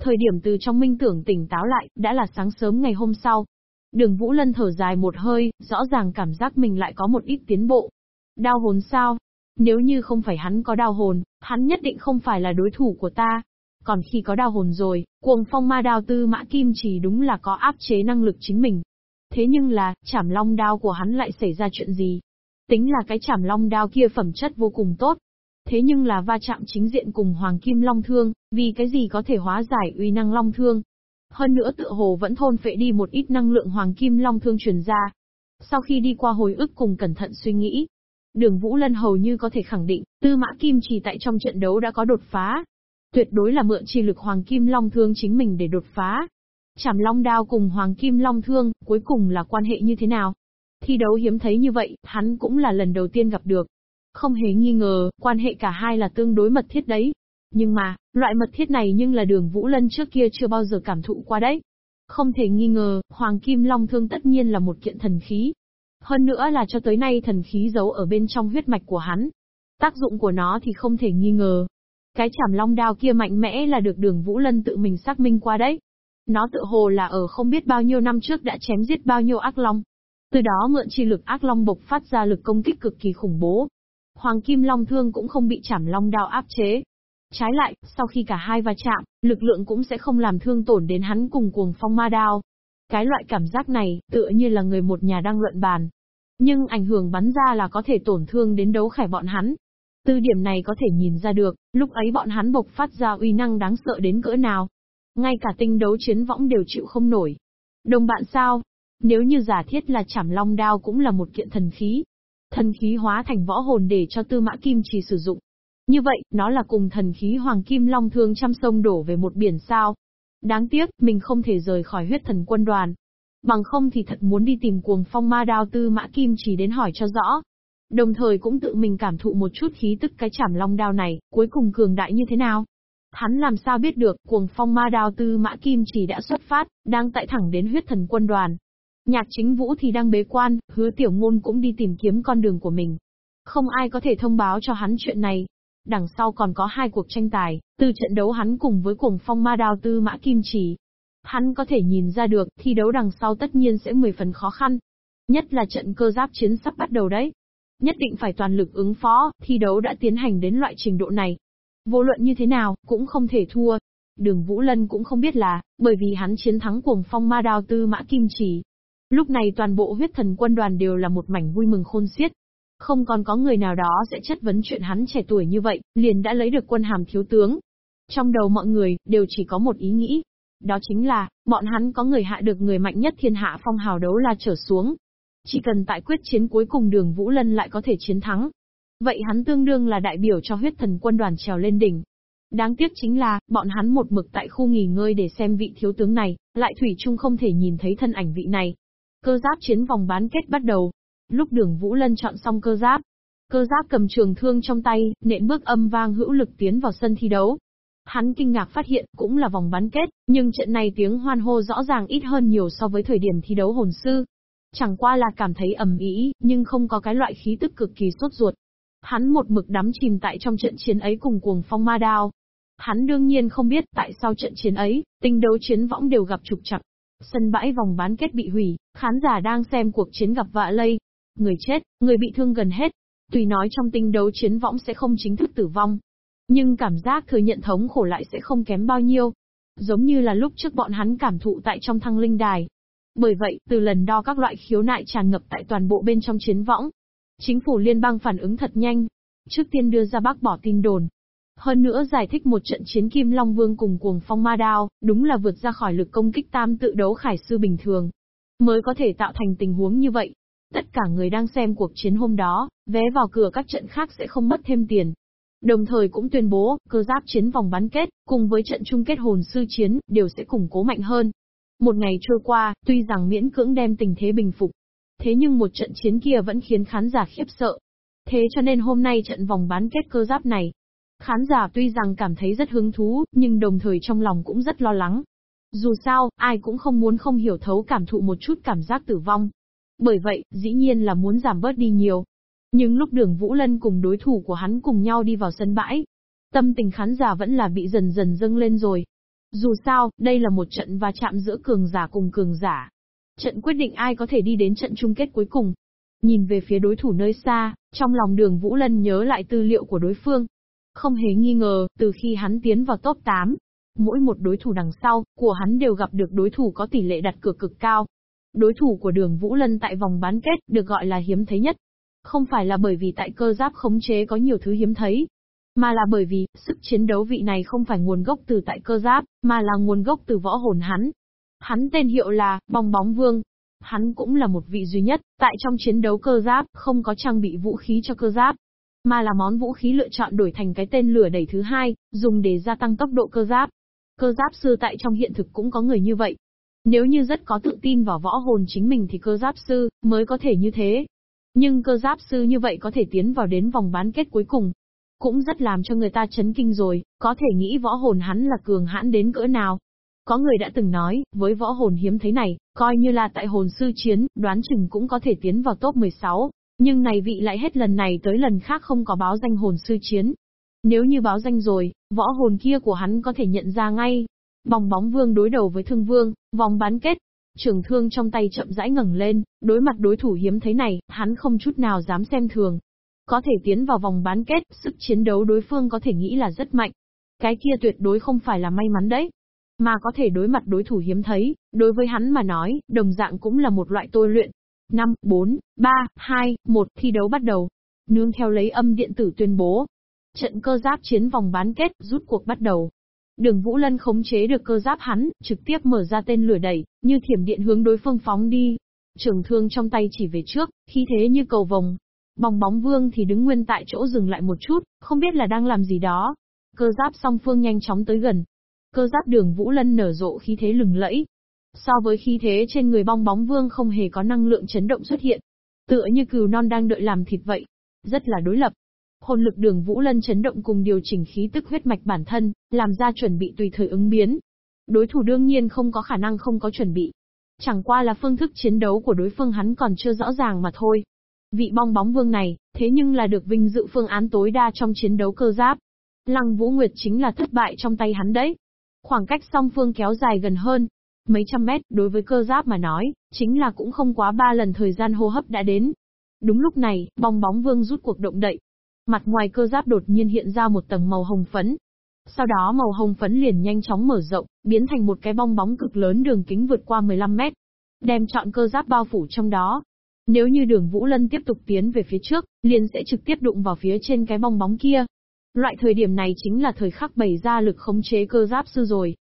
Thời điểm từ trong minh tưởng tỉnh táo lại, đã là sáng sớm ngày hôm sau. Đường Vũ Lân thở dài một hơi, rõ ràng cảm giác mình lại có một ít tiến bộ. Đao hồn sao? Nếu như không phải hắn có đao hồn, hắn nhất định không phải là đối thủ của ta. Còn khi có đao hồn rồi, cuồng phong ma đao tư mã kim chỉ đúng là có áp chế năng lực chính mình. Thế nhưng là, chảm long đao của hắn lại xảy ra chuyện gì? Tính là cái chảm long đao kia phẩm chất vô cùng tốt. Thế nhưng là va chạm chính diện cùng hoàng kim long thương, vì cái gì có thể hóa giải uy năng long thương. Hơn nữa tựa hồ vẫn thôn phệ đi một ít năng lượng hoàng kim long thương truyền ra. Sau khi đi qua hồi ức cùng cẩn thận suy nghĩ, Đường Vũ Lân hầu như có thể khẳng định, Tư Mã Kim chỉ tại trong trận đấu đã có đột phá. Tuyệt đối là mượn chi lực Hoàng Kim Long Thương chính mình để đột phá. Chảm Long Đao cùng Hoàng Kim Long Thương, cuối cùng là quan hệ như thế nào? Thi đấu hiếm thấy như vậy, hắn cũng là lần đầu tiên gặp được. Không hề nghi ngờ, quan hệ cả hai là tương đối mật thiết đấy. Nhưng mà, loại mật thiết này nhưng là đường Vũ Lân trước kia chưa bao giờ cảm thụ qua đấy. Không thể nghi ngờ, Hoàng Kim Long Thương tất nhiên là một kiện thần khí, hơn nữa là cho tới nay thần khí giấu ở bên trong huyết mạch của hắn. Tác dụng của nó thì không thể nghi ngờ. Cái chảm long đao kia mạnh mẽ là được đường Vũ Lân tự mình xác minh qua đấy. Nó tự hồ là ở không biết bao nhiêu năm trước đã chém giết bao nhiêu ác long. Từ đó mượn chi lực ác long bộc phát ra lực công kích cực kỳ khủng bố. Hoàng Kim Long Thương cũng không bị chảm long đao áp chế. Trái lại, sau khi cả hai va chạm, lực lượng cũng sẽ không làm thương tổn đến hắn cùng cuồng phong ma đao. Cái loại cảm giác này, tựa như là người một nhà đang luận bàn. Nhưng ảnh hưởng bắn ra là có thể tổn thương đến đấu khải bọn hắn. Từ điểm này có thể nhìn ra được, lúc ấy bọn hắn bộc phát ra uy năng đáng sợ đến cỡ nào. Ngay cả tinh đấu chiến võng đều chịu không nổi. Đồng bạn sao? Nếu như giả thiết là chảm long đao cũng là một kiện thần khí. Thần khí hóa thành võ hồn để cho tư mã kim chỉ sử dụng. Như vậy, nó là cùng thần khí hoàng kim long thương trăm sông đổ về một biển sao. Đáng tiếc, mình không thể rời khỏi huyết thần quân đoàn. Bằng không thì thật muốn đi tìm cuồng phong ma đao tư mã kim chỉ đến hỏi cho rõ. Đồng thời cũng tự mình cảm thụ một chút khí tức cái chảm long đao này, cuối cùng cường đại như thế nào. Hắn làm sao biết được, cuồng phong ma đao tư mã kim chỉ đã xuất phát, đang tại thẳng đến huyết thần quân đoàn. Nhạc chính vũ thì đang bế quan, hứa tiểu ngôn cũng đi tìm kiếm con đường của mình. Không ai có thể thông báo cho hắn chuyện này, Đằng sau còn có hai cuộc tranh tài, từ trận đấu hắn cùng với cuồng phong ma đao tư mã kim chỉ. Hắn có thể nhìn ra được, thi đấu đằng sau tất nhiên sẽ 10 phần khó khăn. Nhất là trận cơ giáp chiến sắp bắt đầu đấy. Nhất định phải toàn lực ứng phó, thi đấu đã tiến hành đến loại trình độ này. Vô luận như thế nào, cũng không thể thua. Đường Vũ Lân cũng không biết là, bởi vì hắn chiến thắng cuồng phong ma đao tư mã kim chỉ. Lúc này toàn bộ huyết thần quân đoàn đều là một mảnh vui mừng khôn xiết. Không còn có người nào đó sẽ chất vấn chuyện hắn trẻ tuổi như vậy, liền đã lấy được quân hàm thiếu tướng. Trong đầu mọi người, đều chỉ có một ý nghĩ. Đó chính là, bọn hắn có người hạ được người mạnh nhất thiên hạ phong hào đấu la trở xuống. Chỉ cần tại quyết chiến cuối cùng đường Vũ Lân lại có thể chiến thắng. Vậy hắn tương đương là đại biểu cho huyết thần quân đoàn trèo lên đỉnh. Đáng tiếc chính là, bọn hắn một mực tại khu nghỉ ngơi để xem vị thiếu tướng này, lại thủy chung không thể nhìn thấy thân ảnh vị này. Cơ giáp chiến vòng bán kết bắt đầu, Lúc đường Vũ Lân chọn xong cơ giáp, cơ giáp cầm trường thương trong tay, nện bước âm vang hữu lực tiến vào sân thi đấu. Hắn kinh ngạc phát hiện, cũng là vòng bán kết, nhưng trận này tiếng hoan hô rõ ràng ít hơn nhiều so với thời điểm thi đấu hồn sư. Chẳng qua là cảm thấy ẩm ý, nhưng không có cái loại khí tức cực kỳ sốt ruột. Hắn một mực đắm chìm tại trong trận chiến ấy cùng cuồng phong ma đao. Hắn đương nhiên không biết tại sao trận chiến ấy, tinh đấu chiến võng đều gặp trục trặc. Sân bãi vòng bán kết bị hủy, khán giả đang xem cuộc chiến gặp vạ lây, người chết, người bị thương gần hết. Tùy nói trong tinh đấu chiến võng sẽ không chính thức tử vong. Nhưng cảm giác thừa nhận thống khổ lại sẽ không kém bao nhiêu. Giống như là lúc trước bọn hắn cảm thụ tại trong thăng linh đài. Bởi vậy, từ lần đo các loại khiếu nại tràn ngập tại toàn bộ bên trong chiến võng. Chính phủ liên bang phản ứng thật nhanh. Trước tiên đưa ra bác bỏ tin đồn, hơn nữa giải thích một trận chiến Kim Long Vương cùng cuồng phong ma đao, đúng là vượt ra khỏi lực công kích tam tự đấu khải sư bình thường. Mới có thể tạo thành tình huống như vậy. Tất cả người đang xem cuộc chiến hôm đó, vé vào cửa các trận khác sẽ không mất thêm tiền. Đồng thời cũng tuyên bố, cơ giáp chiến vòng bán kết, cùng với trận chung kết hồn sư chiến, đều sẽ củng cố mạnh hơn. Một ngày trôi qua, tuy rằng miễn cưỡng đem tình thế bình phục. Thế nhưng một trận chiến kia vẫn khiến khán giả khiếp sợ. Thế cho nên hôm nay trận vòng bán kết cơ giáp này, khán giả tuy rằng cảm thấy rất hứng thú, nhưng đồng thời trong lòng cũng rất lo lắng. Dù sao, ai cũng không muốn không hiểu thấu cảm thụ một chút cảm giác tử vong. Bởi vậy, dĩ nhiên là muốn giảm bớt đi nhiều. Nhưng lúc đường Vũ Lân cùng đối thủ của hắn cùng nhau đi vào sân bãi, tâm tình khán giả vẫn là bị dần dần dâng lên rồi. Dù sao, đây là một trận va chạm giữa cường giả cùng cường giả. Trận quyết định ai có thể đi đến trận chung kết cuối cùng. Nhìn về phía đối thủ nơi xa, trong lòng đường Vũ Lân nhớ lại tư liệu của đối phương. Không hề nghi ngờ, từ khi hắn tiến vào top 8, mỗi một đối thủ đằng sau, của hắn đều gặp được đối thủ có tỷ lệ đặt cược cực cao. Đối thủ của đường Vũ Lân tại vòng bán kết được gọi là hiếm thấy nhất. Không phải là bởi vì tại cơ giáp khống chế có nhiều thứ hiếm thấy, mà là bởi vì, sức chiến đấu vị này không phải nguồn gốc từ tại cơ giáp, mà là nguồn gốc từ võ hồn hắn. Hắn tên hiệu là, bong bóng vương. Hắn cũng là một vị duy nhất, tại trong chiến đấu cơ giáp, không có trang bị vũ khí cho cơ giáp, mà là món vũ khí lựa chọn đổi thành cái tên lửa đẩy thứ hai, dùng để gia tăng tốc độ cơ giáp. Cơ giáp sư tại trong hiện thực cũng có người như vậy. Nếu như rất có tự tin vào võ hồn chính mình thì cơ giáp sư mới có thể như thế. Nhưng cơ giáp sư như vậy có thể tiến vào đến vòng bán kết cuối cùng, cũng rất làm cho người ta chấn kinh rồi, có thể nghĩ võ hồn hắn là cường hãn đến cỡ nào. Có người đã từng nói, với võ hồn hiếm thấy này, coi như là tại hồn sư chiến, đoán chừng cũng có thể tiến vào top 16. Nhưng này vị lại hết lần này tới lần khác không có báo danh hồn sư chiến. Nếu như báo danh rồi, võ hồn kia của hắn có thể nhận ra ngay. vòng bóng vương đối đầu với thương vương, vòng bán kết. Trường thương trong tay chậm rãi ngẩng lên, đối mặt đối thủ hiếm thấy này, hắn không chút nào dám xem thường, có thể tiến vào vòng bán kết, sức chiến đấu đối phương có thể nghĩ là rất mạnh. Cái kia tuyệt đối không phải là may mắn đấy. Mà có thể đối mặt đối thủ hiếm thấy, đối với hắn mà nói, đồng dạng cũng là một loại tôi luyện. 5, 4, 3, 2, 1, thi đấu bắt đầu. Nương theo lấy âm điện tử tuyên bố. Trận cơ giáp chiến vòng bán kết, rút cuộc bắt đầu. Đường Vũ Lân khống chế được cơ giáp hắn, trực tiếp mở ra tên lửa đẩy, như thiểm điện hướng đối phương phóng đi. Trường thương trong tay chỉ về trước, khí thế như cầu vồng, bóng bóng vương thì đứng nguyên tại chỗ dừng lại một chút, không biết là đang làm gì đó. Cơ giáp song phương nhanh chóng tới gần. Cơ giáp đường Vũ Lân nở rộ khí thế lừng lẫy. So với khí thế trên người bong bóng vương không hề có năng lượng chấn động xuất hiện. Tựa như cừu non đang đợi làm thịt vậy. Rất là đối lập. Hồn lực đường Vũ Lân chấn động cùng điều chỉnh khí tức huyết mạch bản thân, làm ra chuẩn bị tùy thời ứng biến. Đối thủ đương nhiên không có khả năng không có chuẩn bị. Chẳng qua là phương thức chiến đấu của đối phương hắn còn chưa rõ ràng mà thôi. Vị bong bóng vương này, thế nhưng là được vinh dự phương án tối đa trong chiến đấu cơ giáp. Lăng Vũ Nguyệt chính là thất bại trong tay hắn đấy. Khoảng cách song phương kéo dài gần hơn. Mấy trăm mét, đối với cơ giáp mà nói, chính là cũng không quá ba lần thời gian hô hấp đã đến. Đúng lúc này, bong bóng vương rút cuộc động đậy. Mặt ngoài cơ giáp đột nhiên hiện ra một tầng màu hồng phấn. Sau đó màu hồng phấn liền nhanh chóng mở rộng, biến thành một cái bong bóng cực lớn đường kính vượt qua 15 mét. Đem chọn cơ giáp bao phủ trong đó, nếu như đường Vũ Lân tiếp tục tiến về phía trước, liền sẽ trực tiếp đụng vào phía trên cái bong bóng kia. Loại thời điểm này chính là thời khắc bày ra lực khống chế cơ giáp sư rồi.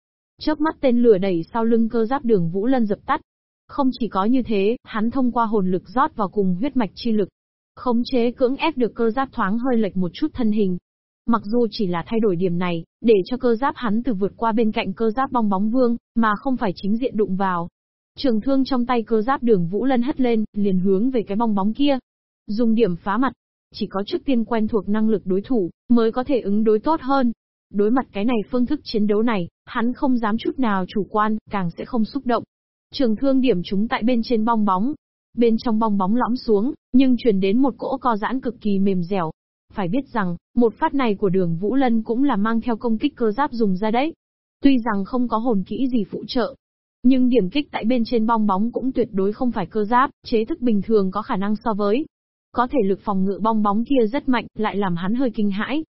Chớp mắt tên lửa đẩy sau lưng cơ giáp đường Vũ Lân dập tắt. Không chỉ có như thế, hắn thông qua hồn lực rót vào cùng huyết mạch chi lực. Khống chế cưỡng ép được cơ giáp thoáng hơi lệch một chút thân hình. Mặc dù chỉ là thay đổi điểm này, để cho cơ giáp hắn từ vượt qua bên cạnh cơ giáp bong bóng vương, mà không phải chính diện đụng vào. Trường thương trong tay cơ giáp đường Vũ Lân hất lên, liền hướng về cái bong bóng kia. Dùng điểm phá mặt. Chỉ có trước tiên quen thuộc năng lực đối thủ, mới có thể ứng đối tốt hơn. Đối mặt cái này phương thức chiến đấu này, hắn không dám chút nào chủ quan, càng sẽ không xúc động. Trường thương điểm chúng tại bên trên bong bóng. Bên trong bong bóng lõm xuống, nhưng truyền đến một cỗ co giãn cực kỳ mềm dẻo. Phải biết rằng, một phát này của đường Vũ Lân cũng là mang theo công kích cơ giáp dùng ra đấy. Tuy rằng không có hồn kỹ gì phụ trợ, nhưng điểm kích tại bên trên bong bóng cũng tuyệt đối không phải cơ giáp, chế thức bình thường có khả năng so với. Có thể lực phòng ngự bong bóng kia rất mạnh, lại làm hắn hơi kinh hãi.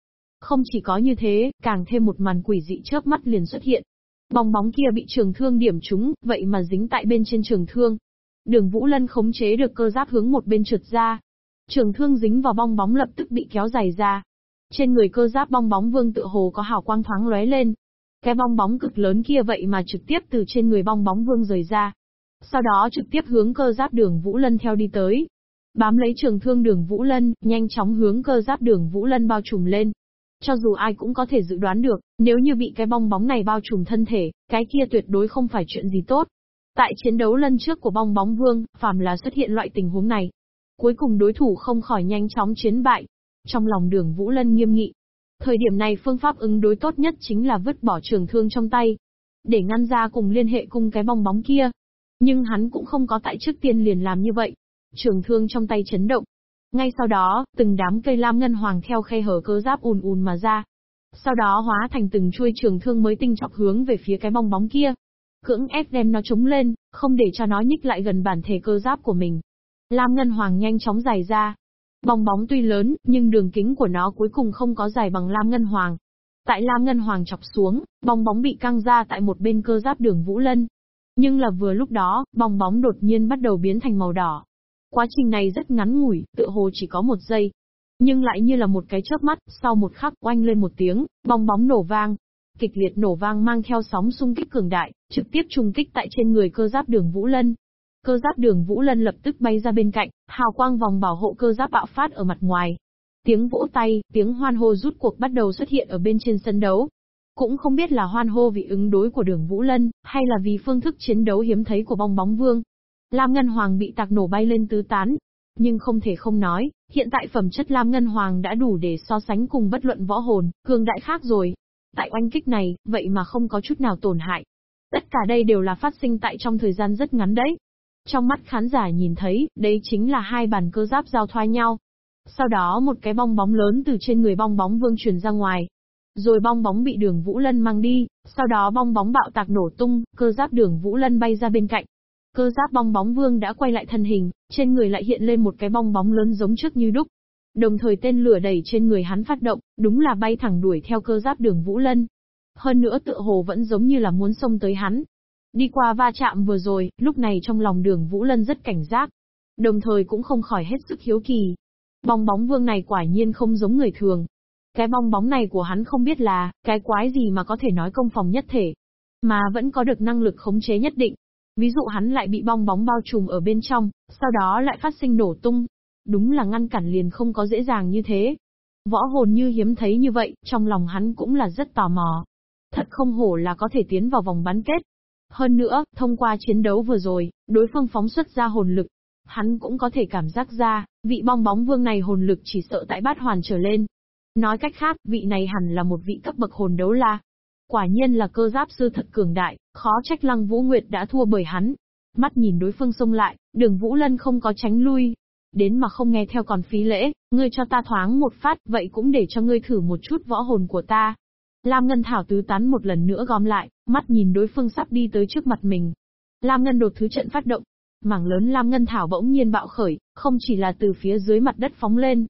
Không chỉ có như thế, càng thêm một màn quỷ dị chớp mắt liền xuất hiện. Bong bóng kia bị trường thương điểm trúng, vậy mà dính tại bên trên trường thương. Đường Vũ Lân khống chế được cơ giáp hướng một bên trượt ra. Trường thương dính vào bong bóng lập tức bị kéo dài ra. Trên người cơ giáp bong bóng vương tự hồ có hào quang thoáng lóe lên, cái bong bóng cực lớn kia vậy mà trực tiếp từ trên người bong bóng vương rời ra. Sau đó trực tiếp hướng cơ giáp đường Vũ Lân theo đi tới. Bám lấy trường thương đường Vũ Lân, nhanh chóng hướng cơ giáp đường Vũ Lân bao trùm lên. Cho dù ai cũng có thể dự đoán được, nếu như bị cái bong bóng này bao trùm thân thể, cái kia tuyệt đối không phải chuyện gì tốt. Tại chiến đấu lần trước của bong bóng vương, phàm là xuất hiện loại tình huống này. Cuối cùng đối thủ không khỏi nhanh chóng chiến bại. Trong lòng đường Vũ Lân nghiêm nghị, Thời điểm này phương pháp ứng đối tốt nhất chính là vứt bỏ trường thương trong tay. Để ngăn ra cùng liên hệ cùng cái bong bóng kia. Nhưng hắn cũng không có tại trước tiên liền làm như vậy. Trường thương trong tay chấn động. Ngay sau đó, từng đám cây lam ngân hoàng theo khe hở cơ giáp ùn ùn mà ra. sau đó hóa thành từng chuôi trường thương mới tinh chọc hướng về phía cái bong bóng kia. Cưỡng ép đem nó chống lên, không để cho nó nhích lại gần bản thể cơ giáp của mình. Lam Ngân Hoàng nhanh chóng dài ra. Bong bóng tuy lớn, nhưng đường kính của nó cuối cùng không có dài bằng Lam Ngân Hoàng. Tại Lam Ngân Hoàng chọc xuống, bong bóng bị căng ra tại một bên cơ giáp đường Vũ Lân. Nhưng là vừa lúc đó, bong bóng đột nhiên bắt đầu biến thành màu đỏ. Quá trình này rất ngắn ngủi, tựa hồ chỉ có một giây. Nhưng lại như là một cái chớp mắt, sau một khắc oanh lên một tiếng, bong bóng nổ vang. Kịch liệt nổ vang mang theo sóng xung kích cường đại, trực tiếp trùng kích tại trên người cơ giáp đường Vũ Lân. Cơ giáp đường Vũ Lân lập tức bay ra bên cạnh, hào quang vòng bảo hộ cơ giáp bạo phát ở mặt ngoài. Tiếng vỗ tay, tiếng hoan hô rút cuộc bắt đầu xuất hiện ở bên trên sân đấu. Cũng không biết là hoan hô vì ứng đối của đường Vũ Lân, hay là vì phương thức chiến đấu hiếm thấy của bong bóng vương. Lam Ngân Hoàng bị tạc nổ bay lên tứ tán. Nhưng không thể không nói, hiện tại phẩm chất Lam Ngân Hoàng đã đủ để so sánh cùng bất luận võ hồn, cường đại khác rồi. Tại oanh kích này, vậy mà không có chút nào tổn hại. Tất cả đây đều là phát sinh tại trong thời gian rất ngắn đấy. Trong mắt khán giả nhìn thấy, đây chính là hai bàn cơ giáp giao thoa nhau. Sau đó một cái bong bóng lớn từ trên người bong bóng vương truyền ra ngoài. Rồi bong bóng bị đường Vũ Lân mang đi, sau đó bong bóng bạo tạc nổ tung, cơ giáp đường Vũ Lân bay ra bên cạnh. Cơ giáp bong bóng vương đã quay lại thân hình, trên người lại hiện lên một cái bong bóng lớn giống trước như đúc. Đồng thời tên lửa đẩy trên người hắn phát động, đúng là bay thẳng đuổi theo cơ giáp đường Vũ Lân. Hơn nữa tựa hồ vẫn giống như là muốn xông tới hắn. Đi qua va chạm vừa rồi, lúc này trong lòng đường Vũ Lân rất cảnh giác. Đồng thời cũng không khỏi hết sức hiếu kỳ. Bong bóng vương này quả nhiên không giống người thường. Cái bong bóng này của hắn không biết là, cái quái gì mà có thể nói công phòng nhất thể. Mà vẫn có được năng lực khống chế nhất định. Ví dụ hắn lại bị bong bóng bao trùm ở bên trong, sau đó lại phát sinh nổ tung. Đúng là ngăn cản liền không có dễ dàng như thế. Võ hồn như hiếm thấy như vậy, trong lòng hắn cũng là rất tò mò. Thật không hổ là có thể tiến vào vòng bán kết. Hơn nữa, thông qua chiến đấu vừa rồi, đối phương phóng xuất ra hồn lực. Hắn cũng có thể cảm giác ra, vị bong bóng vương này hồn lực chỉ sợ tại bát hoàn trở lên. Nói cách khác, vị này hẳn là một vị cấp bậc hồn đấu la. Quả nhiên là cơ giáp sư thật cường đại, khó trách Lăng Vũ Nguyệt đã thua bởi hắn. Mắt nhìn đối phương xông lại, đường Vũ Lân không có tránh lui. Đến mà không nghe theo còn phí lễ, ngươi cho ta thoáng một phát, vậy cũng để cho ngươi thử một chút võ hồn của ta. Lam Ngân Thảo tứ tán một lần nữa gom lại, mắt nhìn đối phương sắp đi tới trước mặt mình. Lam Ngân đột thứ trận phát động. Mảng lớn Lam Ngân Thảo bỗng nhiên bạo khởi, không chỉ là từ phía dưới mặt đất phóng lên,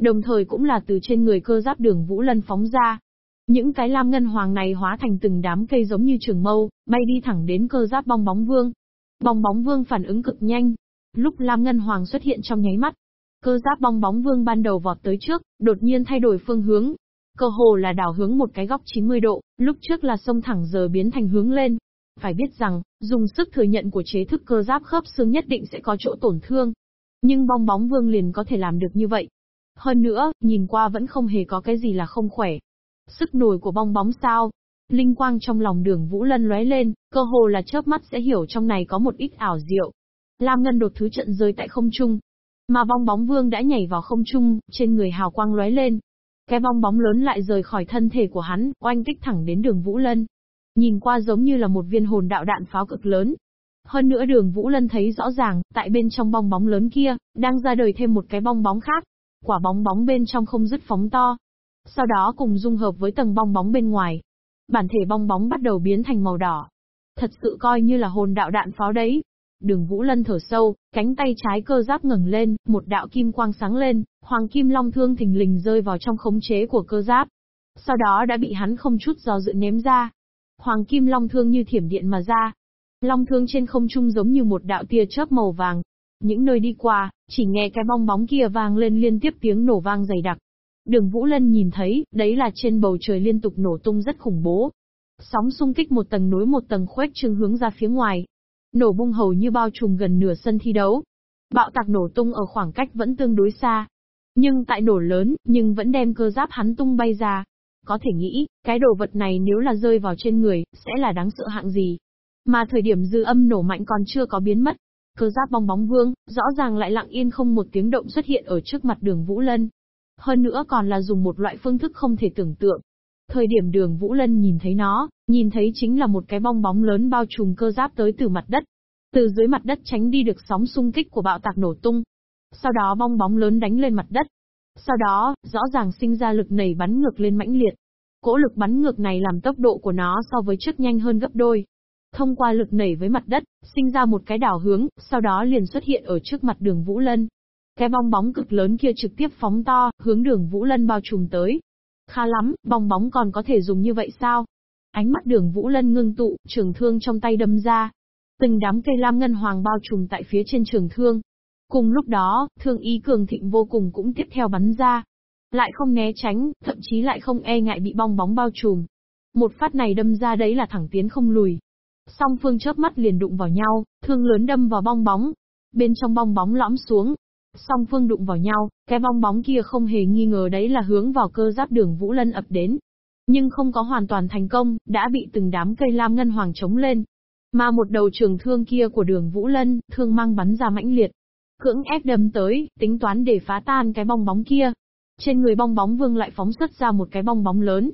đồng thời cũng là từ trên người cơ giáp đường Vũ Lân phóng ra. Những cái lam ngân hoàng này hóa thành từng đám cây giống như trường mâu, bay đi thẳng đến cơ giáp bong bóng vương. Bong bóng vương phản ứng cực nhanh. Lúc lam ngân hoàng xuất hiện trong nháy mắt, cơ giáp bong bóng vương ban đầu vọt tới trước, đột nhiên thay đổi phương hướng. Cơ hồ là đảo hướng một cái góc 90 độ, lúc trước là sông thẳng giờ biến thành hướng lên. Phải biết rằng, dùng sức thừa nhận của chế thức cơ giáp khớp xương nhất định sẽ có chỗ tổn thương. Nhưng bong bóng vương liền có thể làm được như vậy, hơn nữa, nhìn qua vẫn không hề có cái gì là không khỏe. Sức nổi của bong bóng sao? Linh quang trong lòng đường Vũ Lân lóe lên, cơ hồ là chớp mắt sẽ hiểu trong này có một ít ảo diệu. Lam Ngân đột thứ trận rơi tại không trung. Mà bong bóng vương đã nhảy vào không trung, trên người hào quang lóe lên. Cái bong bóng lớn lại rời khỏi thân thể của hắn, oanh kích thẳng đến đường Vũ Lân. Nhìn qua giống như là một viên hồn đạo đạn pháo cực lớn, hơn nữa đường Vũ Lân thấy rõ ràng, tại bên trong bong bóng lớn kia, đang ra đời thêm một cái bong bóng khác. Quả bóng bóng bên trong không dứt phóng to. Sau đó cùng dung hợp với tầng bong bóng bên ngoài. Bản thể bong bóng bắt đầu biến thành màu đỏ. Thật sự coi như là hồn đạo đạn pháo đấy. Đường Vũ Lân thở sâu, cánh tay trái cơ giáp ngẩng lên, một đạo kim quang sáng lên, hoàng kim long thương thình lình rơi vào trong khống chế của cơ giáp. Sau đó đã bị hắn không chút do dự ném ra. Hoàng kim long thương như thiểm điện mà ra. Long thương trên không trung giống như một đạo tia chớp màu vàng, những nơi đi qua, chỉ nghe cái bong bóng kia vang lên liên tiếp tiếng nổ vang dày đặc. Đường Vũ Lân nhìn thấy, đấy là trên bầu trời liên tục nổ tung rất khủng bố. Sóng xung kích một tầng nối một tầng khuếch trương hướng ra phía ngoài. Nổ bung hầu như bao trùm gần nửa sân thi đấu. Bạo tạc nổ tung ở khoảng cách vẫn tương đối xa. Nhưng tại nổ lớn, nhưng vẫn đem cơ giáp hắn tung bay ra. Có thể nghĩ, cái đồ vật này nếu là rơi vào trên người, sẽ là đáng sợ hạng gì. Mà thời điểm dư âm nổ mạnh còn chưa có biến mất, Cơ giáp bong bóng vương, rõ ràng lại lặng yên không một tiếng động xuất hiện ở trước mặt đường Vũ Lân. Hơn nữa còn là dùng một loại phương thức không thể tưởng tượng. Thời điểm đường Vũ Lân nhìn thấy nó, nhìn thấy chính là một cái bong bóng lớn bao trùm cơ giáp tới từ mặt đất. Từ dưới mặt đất tránh đi được sóng xung kích của bạo tạc nổ tung. Sau đó bong bóng lớn đánh lên mặt đất. Sau đó, rõ ràng sinh ra lực nảy bắn ngược lên mãnh liệt. Cỗ lực bắn ngược này làm tốc độ của nó so với trước nhanh hơn gấp đôi. Thông qua lực nảy với mặt đất, sinh ra một cái đảo hướng, sau đó liền xuất hiện ở trước mặt đường Vũ Lân. Cái bong bóng cực lớn kia trực tiếp phóng to, hướng đường Vũ Lân bao trùm tới. Khá lắm, bong bóng còn có thể dùng như vậy sao? Ánh mắt đường Vũ Lân ngưng tụ, trường thương trong tay đâm ra. Từng đám cây lam ngân hoàng bao trùm tại phía trên trường thương. Cùng lúc đó, thương ý cường thịnh vô cùng cũng tiếp theo bắn ra. Lại không né tránh, thậm chí lại không e ngại bị bong bóng bao trùm. Một phát này đâm ra đấy là thẳng tiến không lùi. Song phương chớp mắt liền đụng vào nhau, thương lớn đâm vào bong bóng. Bên trong bong bóng lõm xuống, Song phương đụng vào nhau, cái bong bóng kia không hề nghi ngờ đấy là hướng vào cơ giáp đường Vũ Lân ập đến. Nhưng không có hoàn toàn thành công, đã bị từng đám cây lam ngân hoàng chống lên. Mà một đầu trường thương kia của đường Vũ Lân, thương mang bắn ra mãnh liệt. Cưỡng ép đâm tới, tính toán để phá tan cái bong bóng kia. Trên người bong bóng vương lại phóng xuất ra một cái bong bóng lớn.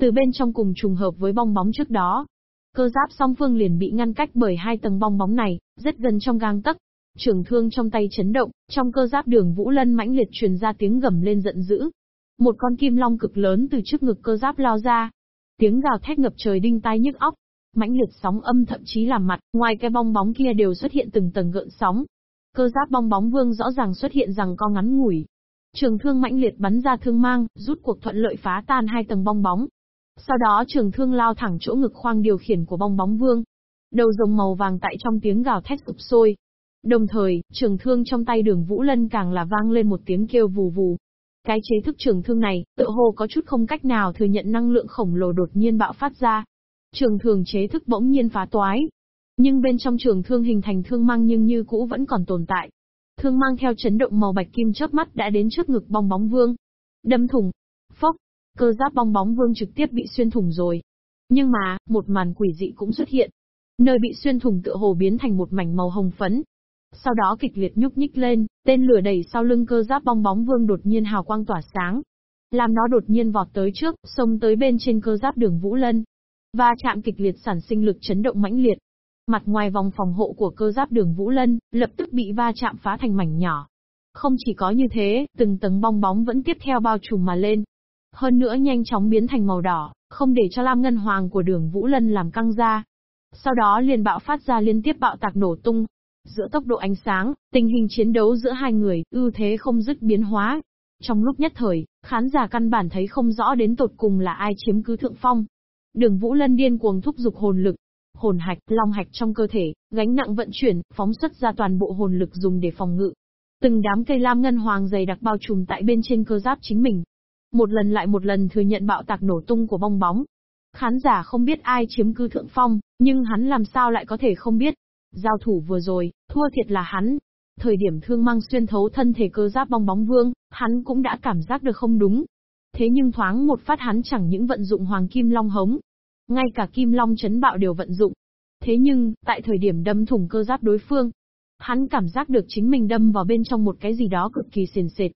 Từ bên trong cùng trùng hợp với bong bóng trước đó. Cơ giáp song phương liền bị ngăn cách bởi hai tầng bong bóng này, rất gần trong gang tấc. Trường thương trong tay chấn động, trong cơ giáp đường Vũ Lân mãnh liệt truyền ra tiếng gầm lên giận dữ. Một con kim long cực lớn từ trước ngực cơ giáp lao ra. Tiếng gào thét ngập trời đinh tai nhức óc. Mãnh liệt sóng âm thậm chí làm mặt, ngoài cái bong bóng kia đều xuất hiện từng tầng gợn sóng. Cơ giáp bong bóng vương rõ ràng xuất hiện rằng co ngắn ngủi. Trường thương mãnh liệt bắn ra thương mang, rút cuộc thuận lợi phá tan hai tầng bong bóng. Sau đó trường thương lao thẳng chỗ ngực khoang điều khiển của bong bóng vương. Đầu rồng màu vàng tại trong tiếng gào thét sụp sôi, Đồng thời, trường thương trong tay đường Vũ Lân càng là vang lên một tiếng kêu vù vù. Cái chế thức trường thương này, tự hồ có chút không cách nào thừa nhận năng lượng khổng lồ đột nhiên bạo phát ra. Trường thương chế thức bỗng nhiên phá toái. Nhưng bên trong trường thương hình thành thương mang nhưng như cũ vẫn còn tồn tại. Thương mang theo chấn động màu bạch kim chớp mắt đã đến trước ngực bong bóng vương. Đâm thủng. Phốc. Cơ giáp bong bóng vương trực tiếp bị xuyên thủng rồi. Nhưng mà, một màn quỷ dị cũng xuất hiện. Nơi bị xuyên thủng tựa hồ biến thành một mảnh màu hồng phấn, sau đó kịch liệt nhúc nhích lên, tên lửa đẩy sau lưng cơ giáp bong bóng vương đột nhiên hào quang tỏa sáng. Làm nó đột nhiên vọt tới trước, xông tới bên trên cơ giáp đường Vũ Lân. Và chạm kịch liệt sản sinh lực chấn động mãnh liệt. Mặt ngoài vòng phòng hộ của cơ giáp đường Vũ Lân, lập tức bị va chạm phá thành mảnh nhỏ. Không chỉ có như thế, từng tầng bong bóng vẫn tiếp theo bao trùm mà lên. Hơn nữa nhanh chóng biến thành màu đỏ, không để cho lam ngân hoàng của đường Vũ Lân làm căng ra. Sau đó liền bạo phát ra liên tiếp bạo tạc nổ tung, Giữa tốc độ ánh sáng, tình hình chiến đấu giữa hai người, ưu thế không dứt biến hóa. Trong lúc nhất thời, khán giả căn bản thấy không rõ đến tột cùng là ai chiếm cứ thượng phong. Đường Vũ Lân điên cuồng thúc giục hồn lực, hồn hạch, long hạch trong cơ thể, gánh nặng vận chuyển, phóng xuất ra toàn bộ hồn lực dùng để phòng ngự. Từng đám cây lam ngân hoàng dày đặc bao trùm tại bên trên cơ giáp chính mình. Một lần lại một lần thừa nhận bạo tạc nổ tung của bong bóng. Khán giả không biết ai chiếm cứ thượng phong, nhưng hắn làm sao lại có thể không biết. Giao thủ vừa rồi, thua thiệt là hắn. Thời điểm thương mang xuyên thấu thân thể cơ giáp bong bóng vương, hắn cũng đã cảm giác được không đúng. Thế nhưng thoáng một phát hắn chẳng những vận dụng hoàng kim long hống, ngay cả kim long chấn bạo đều vận dụng. Thế nhưng, tại thời điểm đâm thủng cơ giáp đối phương, hắn cảm giác được chính mình đâm vào bên trong một cái gì đó cực kỳ sền sệt.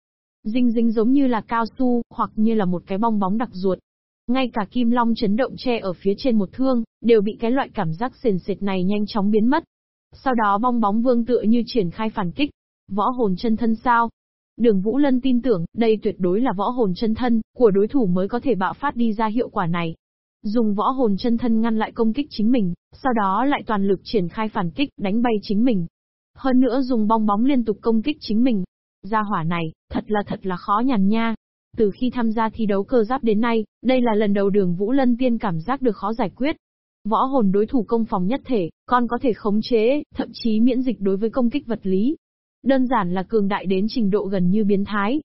Dinh dính giống như là cao su, hoặc như là một cái bong bóng đặc ruột. Ngay cả kim long chấn động che ở phía trên một thương, đều bị cái loại cảm giác sền sệt này nhanh chóng biến mất. Sau đó bong bóng vương tựa như triển khai phản kích. Võ hồn chân thân sao? Đường Vũ Lân tin tưởng, đây tuyệt đối là võ hồn chân thân, của đối thủ mới có thể bạo phát đi ra hiệu quả này. Dùng võ hồn chân thân ngăn lại công kích chính mình, sau đó lại toàn lực triển khai phản kích, đánh bay chính mình. Hơn nữa dùng bong bóng liên tục công kích chính mình. Gia hỏa này, thật là thật là khó nhằn nha. Từ khi tham gia thi đấu cơ giáp đến nay, đây là lần đầu đường Vũ Lân Tiên cảm giác được khó giải quyết. Võ hồn đối thủ công phòng nhất thể, con có thể khống chế, thậm chí miễn dịch đối với công kích vật lý. Đơn giản là cường đại đến trình độ gần như biến thái.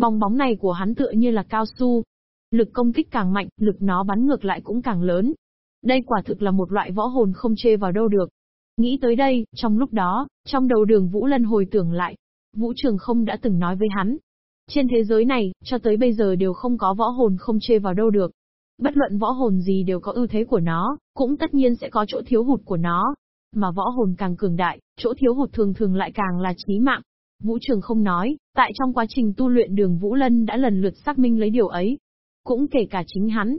Bong bóng này của hắn tựa như là cao su. Lực công kích càng mạnh, lực nó bắn ngược lại cũng càng lớn. Đây quả thực là một loại võ hồn không chê vào đâu được. Nghĩ tới đây, trong lúc đó, trong đầu đường Vũ Lân hồi tưởng lại. Vũ Trường không đã từng nói với hắn. Trên thế giới này, cho tới bây giờ đều không có võ hồn không chê vào đâu được. Bất luận võ hồn gì đều có ưu thế của nó, cũng tất nhiên sẽ có chỗ thiếu hụt của nó. Mà võ hồn càng cường đại, chỗ thiếu hụt thường thường lại càng là chí mạng. Vũ Trường không nói, tại trong quá trình tu luyện đường Vũ Lân đã lần lượt xác minh lấy điều ấy. Cũng kể cả chính hắn.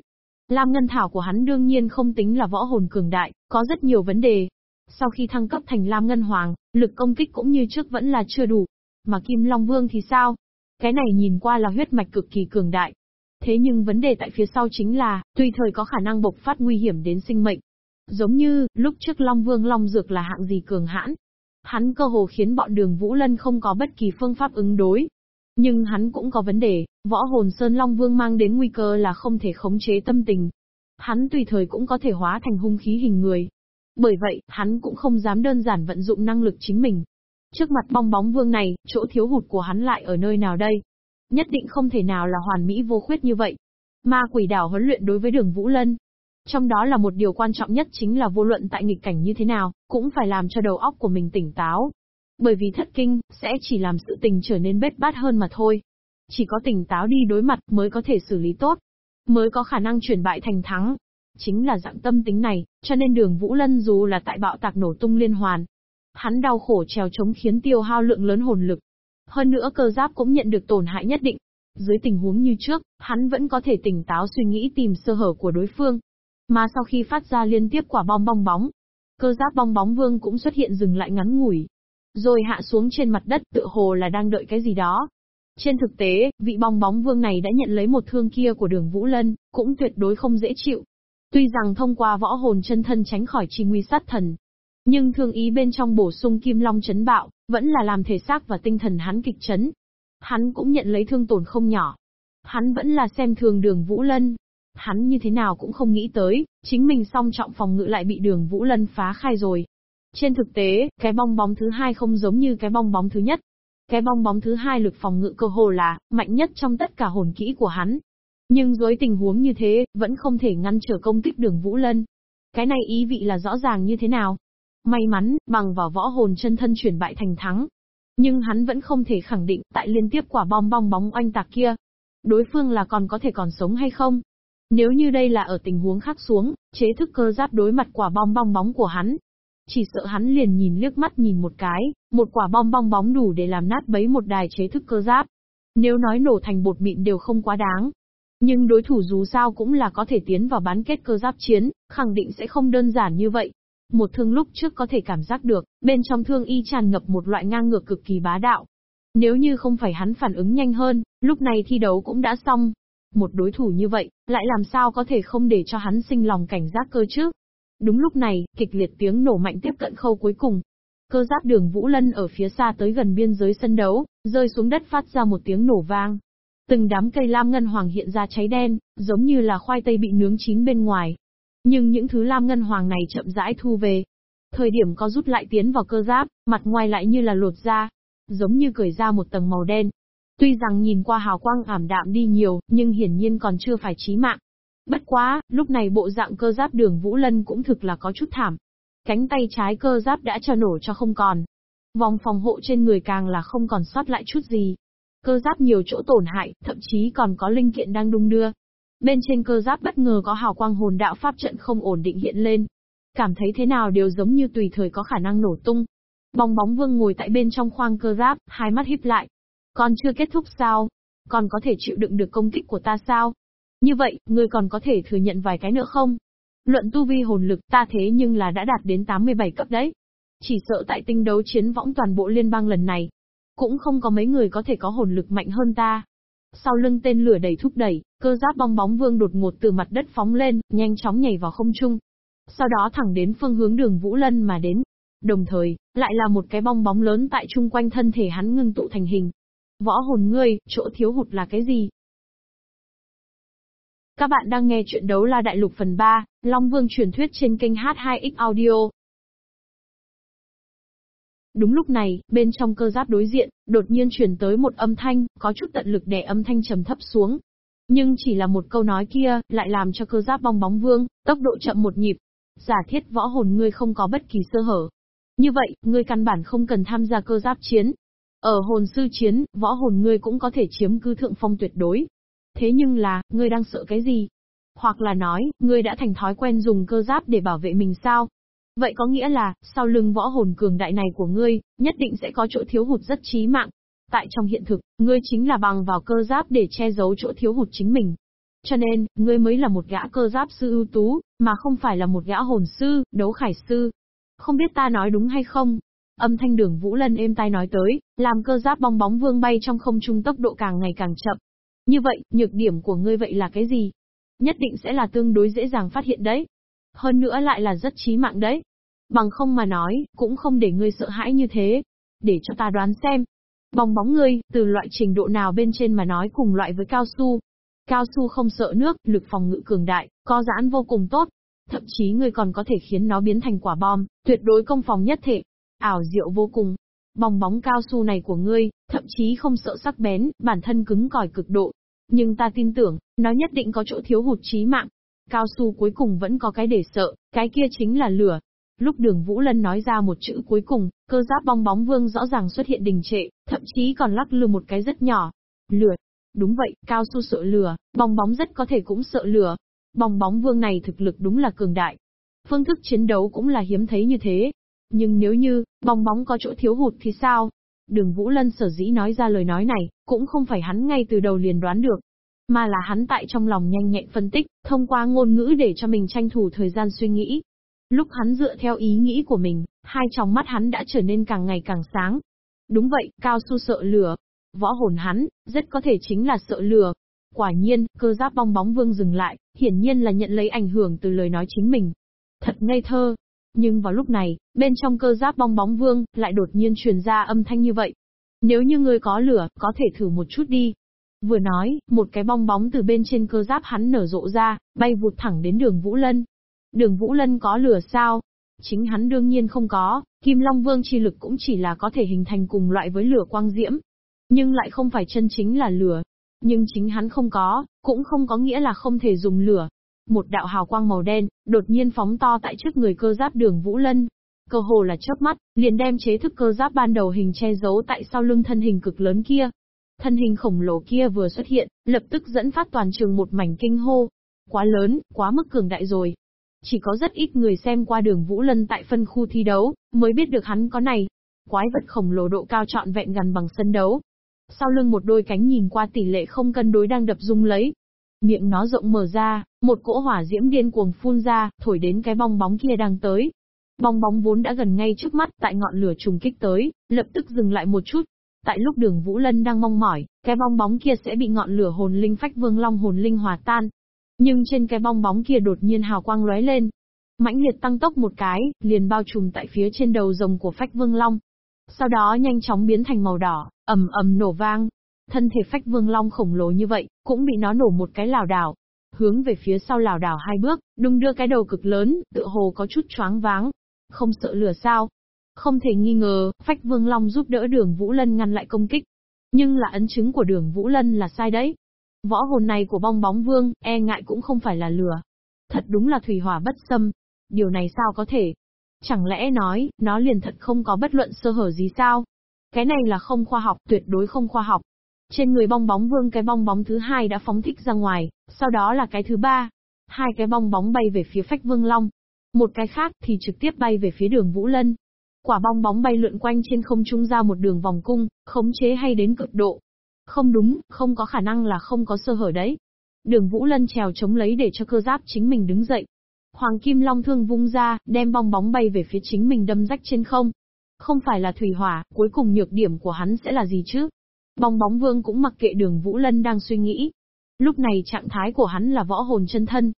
Lam Ngân Thảo của hắn đương nhiên không tính là võ hồn cường đại, có rất nhiều vấn đề. Sau khi thăng cấp thành Lam Ngân Hoàng, lực công kích cũng như trước vẫn là chưa đủ. Mà Kim Long Vương thì sao? Cái này nhìn qua là huyết mạch cực kỳ cường đại, Thế nhưng vấn đề tại phía sau chính là, tùy thời có khả năng bộc phát nguy hiểm đến sinh mệnh. Giống như, lúc trước Long Vương Long Dược là hạng gì cường hãn. Hắn cơ hồ khiến bọn đường Vũ Lân không có bất kỳ phương pháp ứng đối. Nhưng hắn cũng có vấn đề, võ hồn Sơn Long Vương mang đến nguy cơ là không thể khống chế tâm tình. Hắn tùy thời cũng có thể hóa thành hung khí hình người. Bởi vậy, hắn cũng không dám đơn giản vận dụng năng lực chính mình. Trước mặt bong bóng vương này, chỗ thiếu hụt của hắn lại ở nơi nào đây? Nhất định không thể nào là hoàn mỹ vô khuyết như vậy. Ma quỷ đảo huấn luyện đối với đường Vũ Lân. Trong đó là một điều quan trọng nhất chính là vô luận tại nghịch cảnh như thế nào, cũng phải làm cho đầu óc của mình tỉnh táo. Bởi vì thất kinh, sẽ chỉ làm sự tình trở nên bết bát hơn mà thôi. Chỉ có tỉnh táo đi đối mặt mới có thể xử lý tốt, mới có khả năng chuyển bại thành thắng. Chính là dạng tâm tính này, cho nên đường Vũ Lân dù là tại bạo tạc nổ tung liên hoàn. Hắn đau khổ trèo chống khiến tiêu hao lượng lớn hồn lực, hơn nữa cơ giáp cũng nhận được tổn hại nhất định. Dưới tình huống như trước, hắn vẫn có thể tỉnh táo suy nghĩ tìm sơ hở của đối phương. Mà sau khi phát ra liên tiếp quả bom bong bóng, cơ giáp bong bóng vương cũng xuất hiện dừng lại ngắn ngủi. Rồi hạ xuống trên mặt đất tự hồ là đang đợi cái gì đó. Trên thực tế, vị bong bóng vương này đã nhận lấy một thương kia của đường Vũ Lân, cũng tuyệt đối không dễ chịu. Tuy rằng thông qua võ hồn chân thân tránh khỏi chi nguy sát thần, nhưng thương ý bên trong bổ sung kim long chấn bạo, vẫn là làm thể xác và tinh thần hắn kịch chấn. Hắn cũng nhận lấy thương tổn không nhỏ. Hắn vẫn là xem thường đường Vũ Lân. Hắn như thế nào cũng không nghĩ tới, chính mình song trọng phòng ngự lại bị đường Vũ Lân phá khai rồi. Trên thực tế, cái bong bóng thứ hai không giống như cái bong bóng thứ nhất. Cái bong bóng thứ hai lực phòng ngự cơ hồ là, mạnh nhất trong tất cả hồn kỹ của hắn. Nhưng dưới tình huống như thế, vẫn không thể ngăn trở công kích đường Vũ Lân. Cái này ý vị là rõ ràng như thế nào? May mắn, bằng vào võ hồn chân thân chuyển bại thành thắng. Nhưng hắn vẫn không thể khẳng định, tại liên tiếp quả bom bong bóng oanh tạc kia, đối phương là còn có thể còn sống hay không. Nếu như đây là ở tình huống khác xuống, chế thức cơ giáp đối mặt quả bom bong bóng của hắn. Chỉ sợ hắn liền nhìn liếc mắt nhìn một cái, một quả bom bong bóng đủ để làm nát bấy một đài chế thức cơ giáp. Nếu nói nổ thành bột mịn đều không quá đáng. Nhưng đối thủ dù sao cũng là có thể tiến vào bán kết cơ giáp chiến, khẳng định sẽ không đơn giản như vậy. Một thương lúc trước có thể cảm giác được, bên trong thương y tràn ngập một loại ngang ngược cực kỳ bá đạo. Nếu như không phải hắn phản ứng nhanh hơn, lúc này thi đấu cũng đã xong. Một đối thủ như vậy, lại làm sao có thể không để cho hắn sinh lòng cảnh giác cơ chứ? Đúng lúc này, kịch liệt tiếng nổ mạnh tiếp cận khâu cuối cùng. Cơ giáp đường Vũ Lân ở phía xa tới gần biên giới sân đấu, rơi xuống đất phát ra một tiếng nổ vang. Từng đám cây lam ngân hoàng hiện ra cháy đen, giống như là khoai tây bị nướng chín bên ngoài. Nhưng những thứ lam ngân hoàng này chậm rãi thu về. Thời điểm có rút lại tiến vào cơ giáp, mặt ngoài lại như là lột ra. Giống như cởi ra một tầng màu đen. Tuy rằng nhìn qua hào quang ảm đạm đi nhiều, nhưng hiển nhiên còn chưa phải chí mạng. Bất quá, lúc này bộ dạng cơ giáp đường Vũ Lân cũng thực là có chút thảm. Cánh tay trái cơ giáp đã cho nổ cho không còn. Vòng phòng hộ trên người càng là không còn sót lại chút gì. Cơ giáp nhiều chỗ tổn hại, thậm chí còn có linh kiện đang đung đưa. Bên trên cơ giáp bất ngờ có hào quang hồn đạo pháp trận không ổn định hiện lên. Cảm thấy thế nào đều giống như tùy thời có khả năng nổ tung. Bong bóng vương ngồi tại bên trong khoang cơ giáp, hai mắt híp lại. Còn chưa kết thúc sao? Còn có thể chịu đựng được công kích của ta sao? Như vậy, ngươi còn có thể thừa nhận vài cái nữa không? Luận tu vi hồn lực ta thế nhưng là đã đạt đến 87 cấp đấy. Chỉ sợ tại tinh đấu chiến võng toàn bộ liên bang lần này. Cũng không có mấy người có thể có hồn lực mạnh hơn ta. Sau lưng tên lửa đầy thúc đẩy, cơ giáp bong bóng vương đột ngột từ mặt đất phóng lên, nhanh chóng nhảy vào không trung. Sau đó thẳng đến phương hướng đường Vũ Lân mà đến. Đồng thời, lại là một cái bong bóng lớn tại chung quanh thân thể hắn ngưng tụ thành hình. Võ hồn ngươi, chỗ thiếu hụt là cái gì? Các bạn đang nghe chuyện đấu la đại lục phần 3, Long Vương truyền thuyết trên kênh H2X Audio. Đúng lúc này, bên trong cơ giáp đối diện, đột nhiên truyền tới một âm thanh, có chút tận lực đè âm thanh trầm thấp xuống. Nhưng chỉ là một câu nói kia, lại làm cho cơ giáp bong bóng vương, tốc độ chậm một nhịp. Giả thiết võ hồn ngươi không có bất kỳ sơ hở. Như vậy, ngươi căn bản không cần tham gia cơ giáp chiến. Ở hồn sư chiến, võ hồn ngươi cũng có thể chiếm cư thượng phong tuyệt đối. Thế nhưng là, ngươi đang sợ cái gì? Hoặc là nói, ngươi đã thành thói quen dùng cơ giáp để bảo vệ mình sao? Vậy có nghĩa là, sau lưng võ hồn cường đại này của ngươi, nhất định sẽ có chỗ thiếu hụt rất chí mạng. Tại trong hiện thực, ngươi chính là bằng vào cơ giáp để che giấu chỗ thiếu hụt chính mình. Cho nên, ngươi mới là một gã cơ giáp sư ưu tú, mà không phải là một gã hồn sư, đấu khải sư. Không biết ta nói đúng hay không? Âm thanh đường Vũ Lân êm tai nói tới, làm cơ giáp bong bóng vương bay trong không trung tốc độ càng ngày càng chậm. Như vậy, nhược điểm của ngươi vậy là cái gì? Nhất định sẽ là tương đối dễ dàng phát hiện đấy. Hơn nữa lại là rất chí mạng đấy. Bằng không mà nói, cũng không để ngươi sợ hãi như thế. Để cho ta đoán xem. Bong bóng ngươi, từ loại trình độ nào bên trên mà nói cùng loại với cao su. Cao su không sợ nước, lực phòng ngự cường đại, co giãn vô cùng tốt. Thậm chí ngươi còn có thể khiến nó biến thành quả bom, tuyệt đối công phòng nhất thể. Ảo diệu vô cùng. Bong bóng cao su này của ngươi, thậm chí không sợ sắc bén, bản thân cứng cỏi cực độ. Nhưng ta tin tưởng, nó nhất định có chỗ thiếu hụt chí mạng. Cao su cuối cùng vẫn có cái để sợ, cái kia chính là lửa. Lúc đường Vũ Lân nói ra một chữ cuối cùng, cơ giáp bong bóng vương rõ ràng xuất hiện đình trệ, thậm chí còn lắc lư một cái rất nhỏ. Lửa. Đúng vậy, cao su sợ lửa, bong bóng rất có thể cũng sợ lửa. Bong bóng vương này thực lực đúng là cường đại. Phương thức chiến đấu cũng là hiếm thấy như thế. Nhưng nếu như, bong bóng có chỗ thiếu hụt thì sao? Đường Vũ Lân sở dĩ nói ra lời nói này, cũng không phải hắn ngay từ đầu liền đoán được. Mà là hắn tại trong lòng nhanh nhẹn phân tích, thông qua ngôn ngữ để cho mình tranh thủ thời gian suy nghĩ. Lúc hắn dựa theo ý nghĩ của mình, hai tròng mắt hắn đã trở nên càng ngày càng sáng. Đúng vậy, cao su sợ lửa. Võ hồn hắn, rất có thể chính là sợ lửa. Quả nhiên, cơ giáp bong bóng vương dừng lại, hiển nhiên là nhận lấy ảnh hưởng từ lời nói chính mình. Thật ngây thơ, nhưng vào lúc này, bên trong cơ giáp bong bóng vương, lại đột nhiên truyền ra âm thanh như vậy. Nếu như ngươi có lửa, có thể thử một chút đi. Vừa nói, một cái bong bóng từ bên trên cơ giáp hắn nở rộ ra, bay vụt thẳng đến đường Vũ Lân. Đường Vũ Lân có lửa sao? Chính hắn đương nhiên không có, Kim Long Vương chi lực cũng chỉ là có thể hình thành cùng loại với lửa quang diễm. Nhưng lại không phải chân chính là lửa. Nhưng chính hắn không có, cũng không có nghĩa là không thể dùng lửa, một đạo hào quang màu đen, đột nhiên phóng to tại trước người cơ giáp đường Vũ Lân. Cơ hồ là chớp mắt, liền đem chế thức cơ giáp ban đầu hình che giấu tại sau lưng thân hình cực lớn kia. Thân hình khổng lồ kia vừa xuất hiện, lập tức dẫn phát toàn trường một mảnh kinh hô. Quá lớn, quá mức cường đại rồi. Chỉ có rất ít người xem qua đường Vũ Lân tại phân khu thi đấu, mới biết được hắn có này. Quái vật khổng lồ độ cao trọn vẹn gần bằng sân đấu. Sau lưng một đôi cánh nhìn qua tỷ lệ không cân đối đang đập rung lấy, Miệng nó rộng mở ra, một cỗ hỏa diễm điên cuồng phun ra, thổi đến cái bong bóng kia đang tới. Bong bóng vốn đã gần ngay trước mắt, tại ngọn lửa trùng kích tới, lập tức dừng lại một chút. Tại lúc đường Vũ Lân đang mong mỏi, cái bong bóng kia sẽ bị ngọn lửa hồn linh phách vương long hồn linh hòa tan. Nhưng trên cái bong bóng kia đột nhiên hào quang lóe lên. mãnh liệt tăng tốc một cái, liền bao trùm tại phía trên đầu rồng của phách vương long. Sau đó nhanh chóng biến thành màu đỏ, ầm ầm nổ vang, Thân thể phách vương long khổng lồ như vậy, cũng bị nó nổ một cái lảo đảo. Hướng về phía sau lảo đảo hai bước, đung đưa cái đầu cực lớn, tựa hồ có chút choáng váng. Không sợ lửa sao? Không thể nghi ngờ, phách vương long giúp đỡ đường Vũ Lân ngăn lại công kích. Nhưng là ấn chứng của đường Vũ Lân là sai đấy. Võ hồn này của bong bóng vương, e ngại cũng không phải là lừa. Thật đúng là thủy hỏa bất xâm. Điều này sao có thể? Chẳng lẽ nói, nó liền thật không có bất luận sơ hở gì sao? Cái này là không khoa học, tuyệt đối không khoa học. Trên người bong bóng vương cái bong bóng thứ hai đã phóng thích ra ngoài, sau đó là cái thứ ba. Hai cái bong bóng bay về phía phách vương long. Một cái khác thì trực tiếp bay về phía đường Vũ Lân. Quả bong bóng bay lượn quanh trên không trung ra một đường vòng cung, khống chế hay đến cực độ. Không đúng, không có khả năng là không có sơ hở đấy. Đường Vũ Lân trèo chống lấy để cho cơ giáp chính mình đứng dậy. Hoàng Kim Long thương vung ra, đem bong bóng bay về phía chính mình đâm rách trên không. Không phải là thủy hỏa, cuối cùng nhược điểm của hắn sẽ là gì chứ? Bong bóng vương cũng mặc kệ đường Vũ Lân đang suy nghĩ. Lúc này trạng thái của hắn là võ hồn chân thân.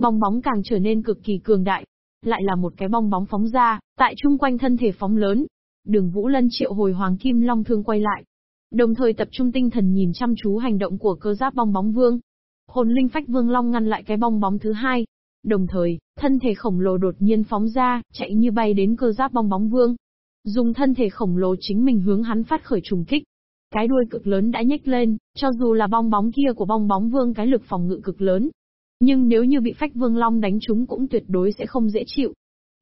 Bong bóng càng trở nên cực kỳ cường đại. Lại là một cái bong bóng phóng ra, tại chung quanh thân thể phóng lớn. Đường Vũ Lân triệu hồi Hoàng Kim Long Thương quay lại. Đồng thời tập trung tinh thần nhìn chăm chú hành động của cơ giáp bong bóng vương. Hồn linh phách vương long ngăn lại cái bong bóng thứ hai. Đồng thời, thân thể khổng lồ đột nhiên phóng ra, chạy như bay đến cơ giáp bong bóng vương. Dùng thân thể khổng lồ chính mình hướng hắn phát khởi trùng kích. Cái đuôi cực lớn đã nhếch lên, cho dù là bong bóng kia của bong bóng vương cái lực phòng ngự cực lớn. Nhưng nếu như bị phách vương long đánh trúng cũng tuyệt đối sẽ không dễ chịu.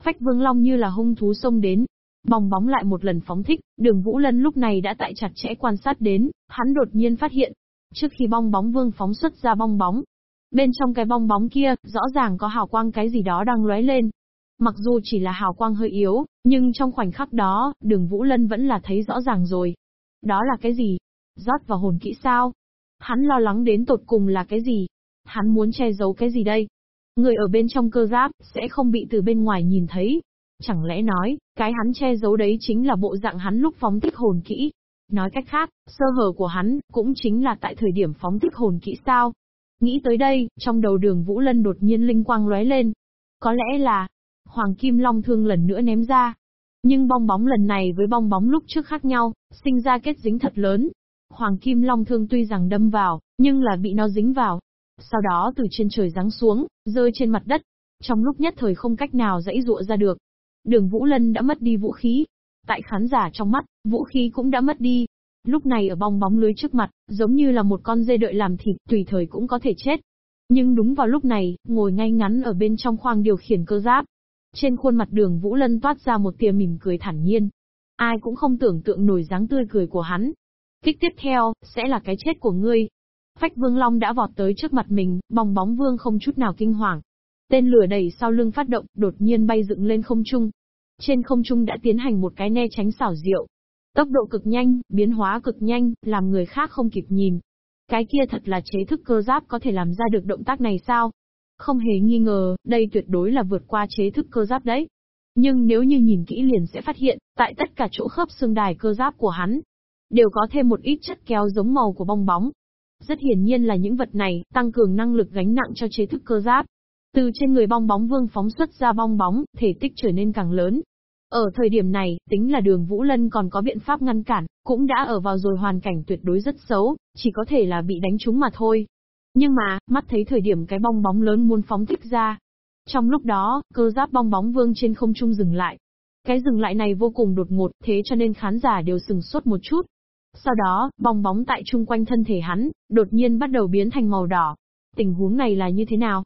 Phách vương long như là hung thú xông đến. Bong bóng lại một lần phóng thích, đường Vũ Lân lúc này đã tại chặt chẽ quan sát đến, hắn đột nhiên phát hiện. Trước khi bong bóng vương phóng xuất ra bong bóng, bên trong cái bong bóng kia, rõ ràng có hào quang cái gì đó đang lóe lên. Mặc dù chỉ là hào quang hơi yếu, nhưng trong khoảnh khắc đó, đường Vũ Lân vẫn là thấy rõ ràng rồi. Đó là cái gì? Rót vào hồn kỹ sao? Hắn lo lắng đến tột cùng là cái gì? Hắn muốn che giấu cái gì đây? Người ở bên trong cơ giáp, sẽ không bị từ bên ngoài nhìn thấy. Chẳng lẽ nói, cái hắn che giấu đấy chính là bộ dạng hắn lúc phóng thích hồn kỹ? Nói cách khác, sơ hở của hắn, cũng chính là tại thời điểm phóng thích hồn kỹ sao. Nghĩ tới đây, trong đầu đường Vũ Lân đột nhiên linh quang lóe lên. Có lẽ là, Hoàng Kim Long Thương lần nữa ném ra. Nhưng bong bóng lần này với bong bóng lúc trước khác nhau, sinh ra kết dính thật lớn. Hoàng Kim Long Thương tuy rằng đâm vào, nhưng là bị nó dính vào. Sau đó từ trên trời giáng xuống, rơi trên mặt đất. Trong lúc nhất thời không cách nào dãy dụa ra được. Đường Vũ Lân đã mất đi vũ khí. Tại khán giả trong mắt, vũ khí cũng đã mất đi. Lúc này ở bong bóng lưới trước mặt, giống như là một con dê đợi làm thịt, tùy thời cũng có thể chết. Nhưng đúng vào lúc này, ngồi ngay ngắn ở bên trong khoang điều khiển cơ giáp. Trên khuôn mặt đường Vũ Lân toát ra một tia mỉm cười thản nhiên. Ai cũng không tưởng tượng nổi dáng tươi cười của hắn. Kích tiếp theo, sẽ là cái chết của ngươi. Phách Vương Long đã vọt tới trước mặt mình, bong bóng vương không chút nào kinh hoàng. Tên lửa đẩy sau lưng phát động, đột nhiên bay dựng lên không trung. Trên không trung đã tiến hành một cái né tránh xảo diệu. Tốc độ cực nhanh, biến hóa cực nhanh, làm người khác không kịp nhìn. Cái kia thật là chế thức cơ giáp có thể làm ra được động tác này sao? Không hề nghi ngờ, đây tuyệt đối là vượt qua chế thức cơ giáp đấy. Nhưng nếu như nhìn kỹ liền sẽ phát hiện, tại tất cả chỗ khớp xương đài cơ giáp của hắn, đều có thêm một ít chất kéo giống màu của bong bóng. Rất hiển nhiên là những vật này, tăng cường năng lực gánh nặng cho chế thức cơ giáp. Từ trên người bong bóng vương phóng xuất ra bong bóng, thể tích trở nên càng lớn. Ở thời điểm này, tính là đường Vũ Lân còn có biện pháp ngăn cản, cũng đã ở vào rồi hoàn cảnh tuyệt đối rất xấu, chỉ có thể là bị đánh trúng mà thôi. Nhưng mà, mắt thấy thời điểm cái bong bóng lớn muốn phóng thích ra. Trong lúc đó, cơ giáp bong bóng vương trên không trung dừng lại. Cái dừng lại này vô cùng đột ngột, thế cho nên khán giả đều sừng sốt một chút. Sau đó, bong bóng tại chung quanh thân thể hắn, đột nhiên bắt đầu biến thành màu đỏ. Tình huống này là như thế nào?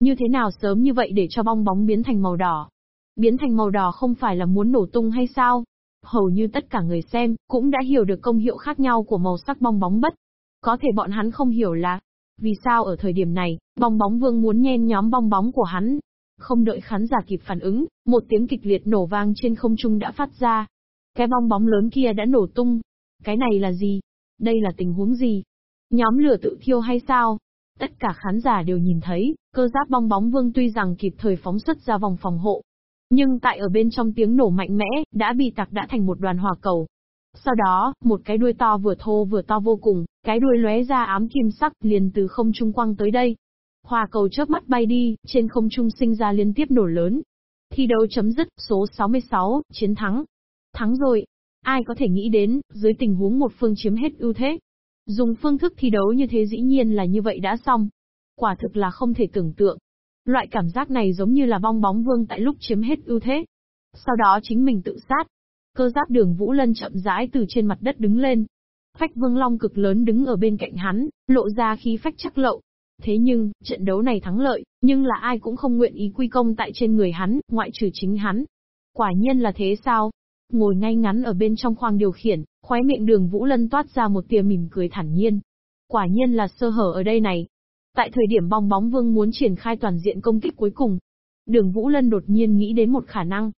Như thế nào sớm như vậy để cho bong bóng biến thành màu đỏ? Biến thành màu đỏ không phải là muốn nổ tung hay sao? Hầu như tất cả người xem, cũng đã hiểu được công hiệu khác nhau của màu sắc bong bóng bất. Có thể bọn hắn không hiểu là, vì sao ở thời điểm này, bong bóng vương muốn nhen nhóm bong bóng của hắn. Không đợi khán giả kịp phản ứng, một tiếng kịch liệt nổ vang trên không trung đã phát ra. Cái bong bóng lớn kia đã nổ tung. Cái này là gì? Đây là tình huống gì? Nhóm lửa tự thiêu hay sao? Tất cả khán giả đều nhìn thấy, cơ giáp bong bóng vương tuy rằng kịp thời phóng xuất ra vòng phòng hộ. Nhưng tại ở bên trong tiếng nổ mạnh mẽ, đã bị tạc đã thành một đoàn hỏa cầu. Sau đó, một cái đuôi to vừa thô vừa to vô cùng, cái đuôi lóe ra ám kim sắc liền từ không trung quăng tới đây. Hỏa cầu chớp mắt bay đi, trên không trung sinh ra liên tiếp nổ lớn. Thi đấu chấm dứt, số 66, chiến thắng. Thắng rồi. Ai có thể nghĩ đến, dưới tình huống một phương chiếm hết ưu thế. Dùng phương thức thi đấu như thế dĩ nhiên là như vậy đã xong. Quả thực là không thể tưởng tượng. Loại cảm giác này giống như là bong bóng vương tại lúc chiếm hết ưu thế. Sau đó chính mình tự sát. Cơ giáp đường Vũ Lân chậm rãi từ trên mặt đất đứng lên. Phách Vương Long cực lớn đứng ở bên cạnh hắn, lộ ra khí phách chắc lậu. Thế nhưng, trận đấu này thắng lợi, nhưng là ai cũng không nguyện ý quy công tại trên người hắn, ngoại trừ chính hắn. Quả nhiên là thế sao? Ngồi ngay ngắn ở bên trong khoang điều khiển, khóe miệng đường Vũ Lân toát ra một tia mỉm cười thản nhiên. Quả nhiên là sơ hở ở đây này. Tại thời điểm bong bóng vương muốn triển khai toàn diện công kích cuối cùng, đường Vũ Lân đột nhiên nghĩ đến một khả năng.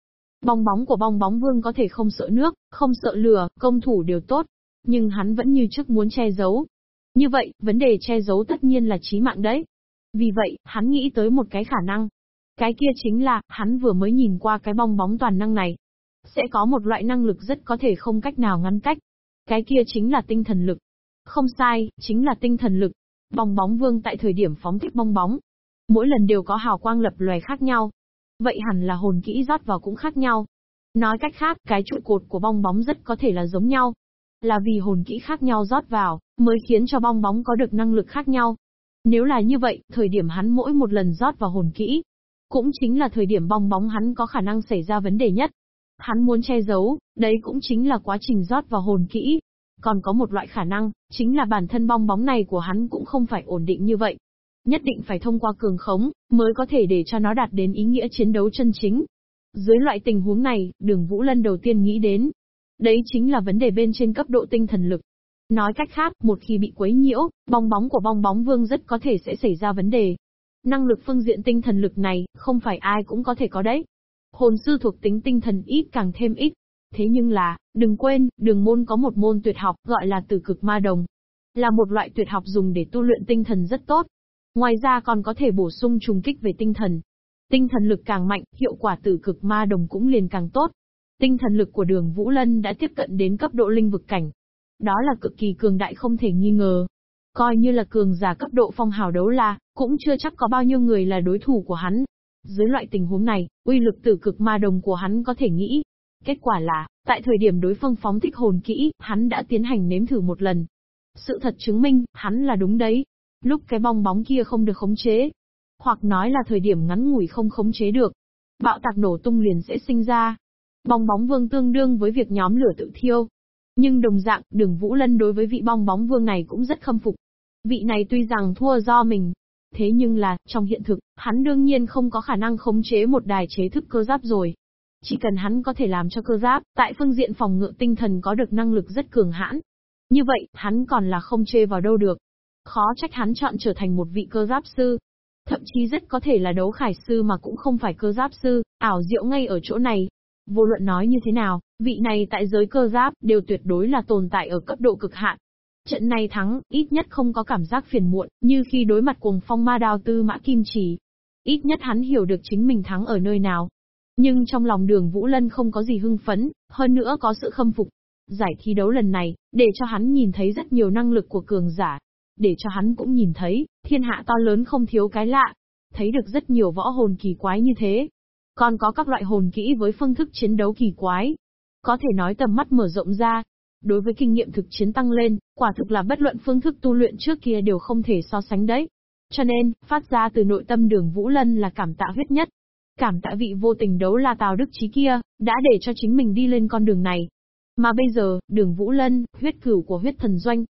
Bong bóng của bong bóng vương có thể không sợ nước, không sợ lửa, công thủ đều tốt. Nhưng hắn vẫn như trước muốn che giấu. Như vậy, vấn đề che giấu tất nhiên là chí mạng đấy. Vì vậy, hắn nghĩ tới một cái khả năng. Cái kia chính là, hắn vừa mới nhìn qua cái bong bóng toàn năng này. Sẽ có một loại năng lực rất có thể không cách nào ngăn cách. Cái kia chính là tinh thần lực. Không sai, chính là tinh thần lực. Bong bóng vương tại thời điểm phóng thích bong bóng. Mỗi lần đều có hào quang lập lòe khác nhau. Vậy hẳn là hồn kỹ rót vào cũng khác nhau. Nói cách khác, cái trụ cột của bong bóng rất có thể là giống nhau. Là vì hồn kỹ khác nhau rót vào, mới khiến cho bong bóng có được năng lực khác nhau. Nếu là như vậy, thời điểm hắn mỗi một lần rót vào hồn kỹ, cũng chính là thời điểm bong bóng hắn có khả năng xảy ra vấn đề nhất. Hắn muốn che giấu, đấy cũng chính là quá trình rót vào hồn kỹ. Còn có một loại khả năng, chính là bản thân bong bóng này của hắn cũng không phải ổn định như vậy. Nhất định phải thông qua cường khống, mới có thể để cho nó đạt đến ý nghĩa chiến đấu chân chính. Dưới loại tình huống này, đường Vũ Lân đầu tiên nghĩ đến. Đấy chính là vấn đề bên trên cấp độ tinh thần lực. Nói cách khác, một khi bị quấy nhiễu, bong bóng của bong bóng vương rất có thể sẽ xảy ra vấn đề. Năng lực phương diện tinh thần lực này, không phải ai cũng có thể có đấy. Hồn sư thuộc tính tinh thần ít càng thêm ít. Thế nhưng là, đừng quên, đường môn có một môn tuyệt học gọi là tử cực ma đồng. Là một loại tuyệt học dùng để tu luyện tinh thần rất tốt. Ngoài ra còn có thể bổ sung trùng kích về tinh thần. Tinh thần lực càng mạnh, hiệu quả tử cực ma đồng cũng liền càng tốt. Tinh thần lực của đường Vũ Lân đã tiếp cận đến cấp độ linh vực cảnh. đó là cực kỳ cường đại không thể nghi ngờ. Coi như là cường giả cấp độ phong hào đấu la, cũng chưa chắc có bao nhiêu người là đối thủ của hắn. Dưới loại tình huống này, uy lực tử cực ma đồng của hắn có thể nghĩ. Kết quả là, tại thời điểm đối phương phóng thích hồn kỹ, hắn đã tiến hành nếm thử một lần. Sự thật chứng minh, hắn là đúng đấy. Lúc cái bong bóng kia không được khống chế, hoặc nói là thời điểm ngắn ngủi không khống chế được, bạo tạc nổ tung liền sẽ sinh ra. Bong bóng vương tương đương với việc nhóm lửa tự thiêu. Nhưng đồng dạng, đường Vũ Lân đối với vị bong bóng vương này cũng rất khâm phục. Vị này tuy rằng thua do mình, thế nhưng là, trong hiện thực, hắn đương nhiên không có khả năng khống chế một đài chế thức cơ giáp rồi. Chỉ cần hắn có thể làm cho cơ giáp, tại phương diện phòng ngự tinh thần có được năng lực rất cường hãn. Như vậy, hắn còn là không chê vào đâu được. Khó trách hắn chọn trở thành một vị cơ giáp sư. Thậm chí rất có thể là đấu khải sư mà cũng không phải cơ giáp sư, ảo diệu ngay ở chỗ này. Vô luận nói như thế nào, vị này tại giới cơ giáp đều tuyệt đối là tồn tại ở cấp độ cực hạn. Trận này thắng, ít nhất không có cảm giác phiền muộn, như khi đối mặt cuồng phong ma đao tư mã kim chỉ. Ít nhất hắn hiểu được chính mình thắng ở nơi nào. Nhưng trong lòng đường Vũ Lân không có gì hưng phấn, hơn nữa có sự khâm phục. Giải thi đấu lần này, để cho hắn nhìn thấy rất nhiều năng lực của cường giả, để cho hắn cũng nhìn thấy, thiên hạ to lớn không thiếu cái lạ. Thấy được rất nhiều võ hồn kỳ quái như thế. Còn có các loại hồn kỹ với phương thức chiến đấu kỳ quái. Có thể nói tầm mắt mở rộng ra. Đối với kinh nghiệm thực chiến tăng lên, quả thực là bất luận phương thức tu luyện trước kia đều không thể so sánh đấy. Cho nên, phát ra từ nội tâm đường Vũ Lân là cảm tạ huyết nhất. Cảm tạ vị vô tình đấu là Tào Đức Trí kia, đã để cho chính mình đi lên con đường này. Mà bây giờ, đường Vũ Lân, huyết cửu của huyết thần doanh,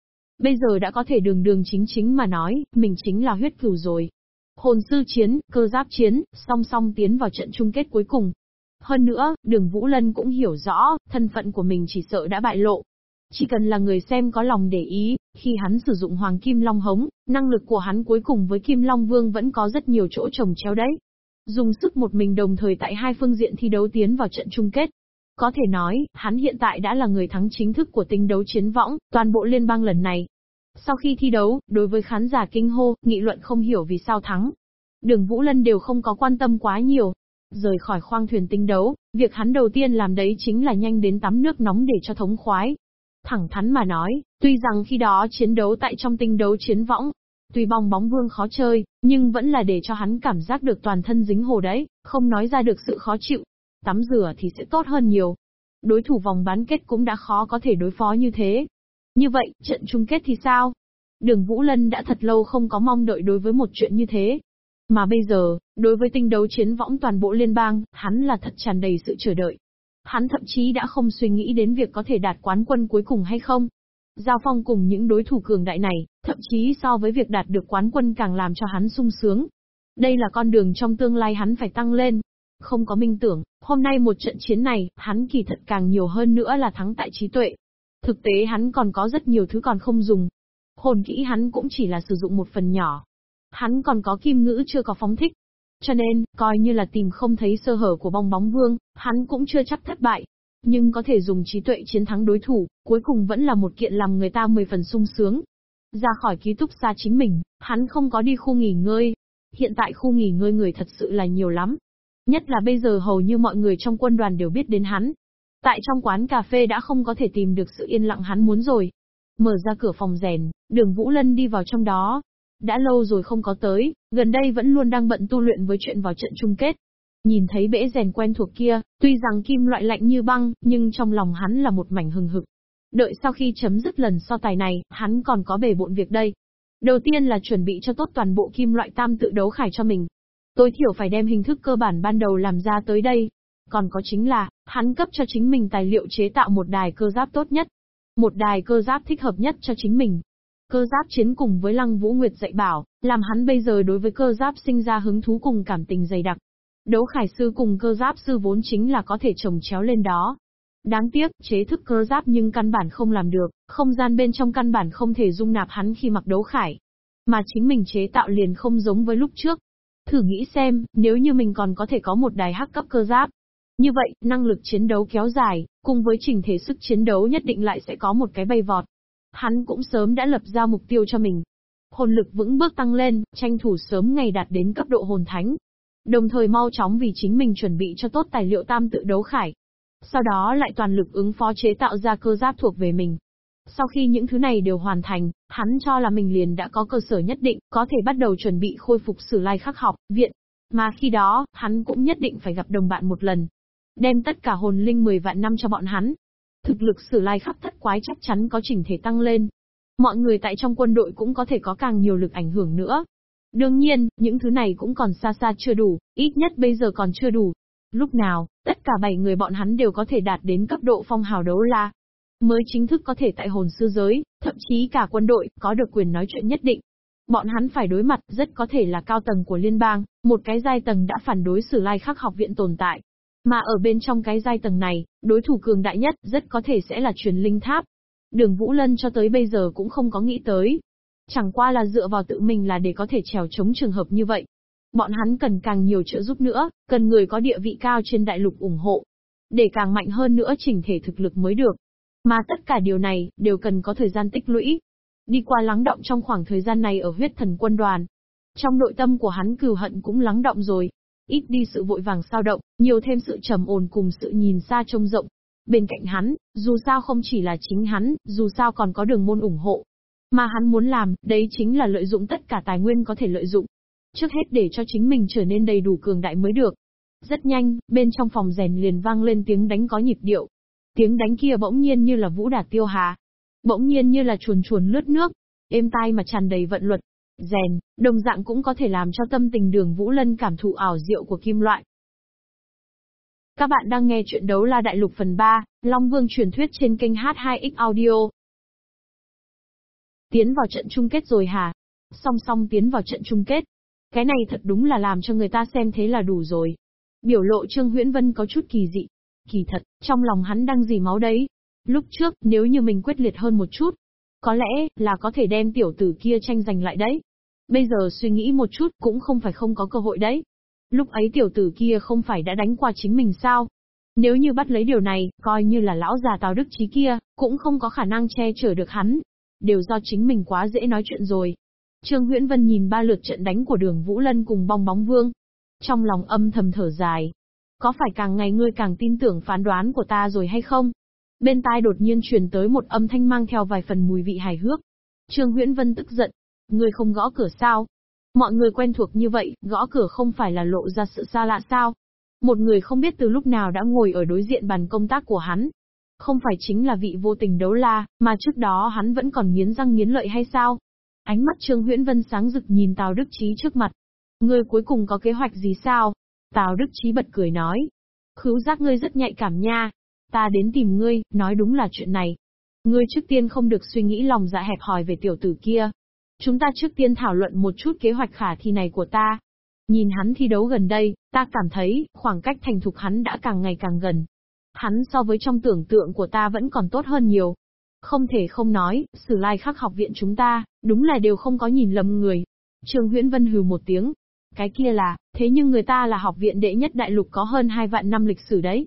Bây giờ đã có thể đường đường chính chính mà nói, mình chính là huyết cửu rồi. Hồn sư chiến, cơ giáp chiến, song song tiến vào trận chung kết cuối cùng. Hơn nữa, đường Vũ Lân cũng hiểu rõ, thân phận của mình chỉ sợ đã bại lộ. Chỉ cần là người xem có lòng để ý, khi hắn sử dụng Hoàng Kim Long Hống, năng lực của hắn cuối cùng với Kim Long Vương vẫn có rất nhiều chỗ trồng chéo đấy. Dùng sức một mình đồng thời tại hai phương diện thi đấu tiến vào trận chung kết, có thể nói, hắn hiện tại đã là người thắng chính thức của tinh đấu chiến võng, toàn bộ liên bang lần này. Sau khi thi đấu, đối với khán giả kinh hô, nghị luận không hiểu vì sao thắng. Đường Vũ Lân đều không có quan tâm quá nhiều. Rời khỏi khoang thuyền tinh đấu, việc hắn đầu tiên làm đấy chính là nhanh đến tắm nước nóng để cho thống khoái. Thẳng thắn mà nói, tuy rằng khi đó chiến đấu tại trong tinh đấu chiến võng, tuy bong bóng vương khó chơi, nhưng vẫn là để cho hắn cảm giác được toàn thân dính hồ đấy, không nói ra được sự khó chịu. Tắm rửa thì sẽ tốt hơn nhiều. Đối thủ vòng bán kết cũng đã khó có thể đối phó như thế. Như vậy, trận chung kết thì sao? Đường Vũ Lân đã thật lâu không có mong đợi đối với một chuyện như thế. Mà bây giờ, đối với tinh đấu chiến võng toàn bộ liên bang, hắn là thật tràn đầy sự chờ đợi. Hắn thậm chí đã không suy nghĩ đến việc có thể đạt quán quân cuối cùng hay không. Giao phong cùng những đối thủ cường đại này, thậm chí so với việc đạt được quán quân càng làm cho hắn sung sướng. Đây là con đường trong tương lai hắn phải tăng lên. Không có minh tưởng, hôm nay một trận chiến này, hắn kỳ thật càng nhiều hơn nữa là thắng tại trí tuệ. Thực tế hắn còn có rất nhiều thứ còn không dùng. Hồn kỹ hắn cũng chỉ là sử dụng một phần nhỏ. Hắn còn có kim ngữ chưa có phóng thích. Cho nên, coi như là tìm không thấy sơ hở của bong bóng vương, hắn cũng chưa chắc thất bại. Nhưng có thể dùng trí tuệ chiến thắng đối thủ, cuối cùng vẫn là một kiện làm người ta mười phần sung sướng. Ra khỏi ký túc xa chính mình, hắn không có đi khu nghỉ ngơi. Hiện tại khu nghỉ ngơi người thật sự là nhiều lắm. Nhất là bây giờ hầu như mọi người trong quân đoàn đều biết đến hắn. Tại trong quán cà phê đã không có thể tìm được sự yên lặng hắn muốn rồi. Mở ra cửa phòng rèn, đường Vũ Lân đi vào trong đó. Đã lâu rồi không có tới, gần đây vẫn luôn đang bận tu luyện với chuyện vào trận chung kết. Nhìn thấy bể rèn quen thuộc kia, tuy rằng kim loại lạnh như băng, nhưng trong lòng hắn là một mảnh hừng hực. Đợi sau khi chấm dứt lần so tài này, hắn còn có bể bộn việc đây. Đầu tiên là chuẩn bị cho tốt toàn bộ kim loại tam tự đấu khải cho mình. Tối thiểu phải đem hình thức cơ bản ban đầu làm ra tới đây, còn có chính là, hắn cấp cho chính mình tài liệu chế tạo một đài cơ giáp tốt nhất. Một đài cơ giáp thích hợp nhất cho chính mình. Cơ giáp chiến cùng với Lăng Vũ Nguyệt dạy bảo, làm hắn bây giờ đối với cơ giáp sinh ra hứng thú cùng cảm tình dày đặc. Đấu khải sư cùng cơ giáp sư vốn chính là có thể trồng chéo lên đó. Đáng tiếc, chế thức cơ giáp nhưng căn bản không làm được, không gian bên trong căn bản không thể dung nạp hắn khi mặc đấu khải. Mà chính mình chế tạo liền không giống với lúc trước. Thử nghĩ xem, nếu như mình còn có thể có một đài hắc cấp cơ giáp, như vậy, năng lực chiến đấu kéo dài, cùng với trình thể sức chiến đấu nhất định lại sẽ có một cái bay vọt. Hắn cũng sớm đã lập ra mục tiêu cho mình. Hồn lực vững bước tăng lên, tranh thủ sớm ngày đạt đến cấp độ hồn thánh. Đồng thời mau chóng vì chính mình chuẩn bị cho tốt tài liệu tam tự đấu khải. Sau đó lại toàn lực ứng phó chế tạo ra cơ giáp thuộc về mình. Sau khi những thứ này đều hoàn thành, hắn cho là mình liền đã có cơ sở nhất định, có thể bắt đầu chuẩn bị khôi phục sử lai khắc học, viện. Mà khi đó, hắn cũng nhất định phải gặp đồng bạn một lần. Đem tất cả hồn linh 10 vạn năm cho bọn hắn. Thực lực sử lai khắp thất quái chắc chắn có chỉnh thể tăng lên. Mọi người tại trong quân đội cũng có thể có càng nhiều lực ảnh hưởng nữa. Đương nhiên, những thứ này cũng còn xa xa chưa đủ, ít nhất bây giờ còn chưa đủ. Lúc nào, tất cả bảy người bọn hắn đều có thể đạt đến cấp độ phong hào đấu la, mới chính thức có thể tại hồn sư giới, thậm chí cả quân đội, có được quyền nói chuyện nhất định. Bọn hắn phải đối mặt rất có thể là cao tầng của liên bang, một cái giai tầng đã phản đối sử lai khắc học viện tồn tại. Mà ở bên trong cái giai tầng này, đối thủ cường đại nhất rất có thể sẽ là truyền linh tháp. Đường Vũ Lân cho tới bây giờ cũng không có nghĩ tới. Chẳng qua là dựa vào tự mình là để có thể trèo chống trường hợp như vậy. Bọn hắn cần càng nhiều trợ giúp nữa, cần người có địa vị cao trên đại lục ủng hộ. Để càng mạnh hơn nữa chỉnh thể thực lực mới được. Mà tất cả điều này, đều cần có thời gian tích lũy. Đi qua lắng động trong khoảng thời gian này ở huyết thần quân đoàn. Trong nội tâm của hắn cừu hận cũng lắng động rồi. Ít đi sự vội vàng sao động, nhiều thêm sự trầm ổn cùng sự nhìn xa trông rộng. Bên cạnh hắn, dù sao không chỉ là chính hắn, dù sao còn có đường môn ủng hộ. Mà hắn muốn làm, đấy chính là lợi dụng tất cả tài nguyên có thể lợi dụng. Trước hết để cho chính mình trở nên đầy đủ cường đại mới được. Rất nhanh, bên trong phòng rèn liền vang lên tiếng đánh có nhịp điệu, Tiếng đánh kia bỗng nhiên như là vũ đạt tiêu hà. Bỗng nhiên như là chuồn chuồn lướt nước. Êm tai mà tràn đầy vận luật. Rèn, đồng dạng cũng có thể làm cho tâm tình đường Vũ Lân cảm thụ ảo diệu của kim loại. Các bạn đang nghe chuyện đấu la đại lục phần 3, Long Vương truyền thuyết trên kênh H2X Audio. Tiến vào trận chung kết rồi hả? Song song tiến vào trận chung kết. Cái này thật đúng là làm cho người ta xem thế là đủ rồi. Biểu lộ Trương Huyễn Vân có chút kỳ dị. Kỳ thật, trong lòng hắn đang dì máu đấy. Lúc trước, nếu như mình quyết liệt hơn một chút, có lẽ là có thể đem tiểu tử kia tranh giành lại đấy. Bây giờ suy nghĩ một chút cũng không phải không có cơ hội đấy. Lúc ấy tiểu tử kia không phải đã đánh qua chính mình sao? Nếu như bắt lấy điều này, coi như là lão già Tào Đức Trí kia, cũng không có khả năng che chở được hắn. Đều do chính mình quá dễ nói chuyện rồi. Trương Huyễn Vân nhìn ba lượt trận đánh của đường Vũ Lân cùng bong bóng vương. Trong lòng âm thầm thở dài, có phải càng ngày ngươi càng tin tưởng phán đoán của ta rồi hay không? Bên tai đột nhiên truyền tới một âm thanh mang theo vài phần mùi vị hài hước. Trương Huyễn Vân tức giận. người không gõ cửa sao? Mọi người quen thuộc như vậy, gõ cửa không phải là lộ ra sự xa lạ sao? Một người không biết từ lúc nào đã ngồi ở đối diện bàn công tác của hắn. Không phải chính là vị vô tình đấu la, mà trước đó hắn vẫn còn nghiến răng nghiến lợi hay sao? Ánh mắt Trương Huyễn Vân sáng rực nhìn Tào Đức Trí trước mặt. Ngươi cuối cùng có kế hoạch gì sao? Tào Đức trí bật cười nói. Khứu giác ngươi rất nhạy cảm nha. Ta đến tìm ngươi, nói đúng là chuyện này. Ngươi trước tiên không được suy nghĩ lòng dạ hẹp hòi về tiểu tử kia. Chúng ta trước tiên thảo luận một chút kế hoạch khả thi này của ta. Nhìn hắn thi đấu gần đây, ta cảm thấy, khoảng cách thành thục hắn đã càng ngày càng gần. Hắn so với trong tưởng tượng của ta vẫn còn tốt hơn nhiều. Không thể không nói, sử lai khắc học viện chúng ta, đúng là đều không có nhìn lầm người. Trương Huyễn Vân hừ một tiếng, cái kia là, thế nhưng người ta là học viện đệ nhất đại lục có hơn hai vạn năm lịch sử đấy.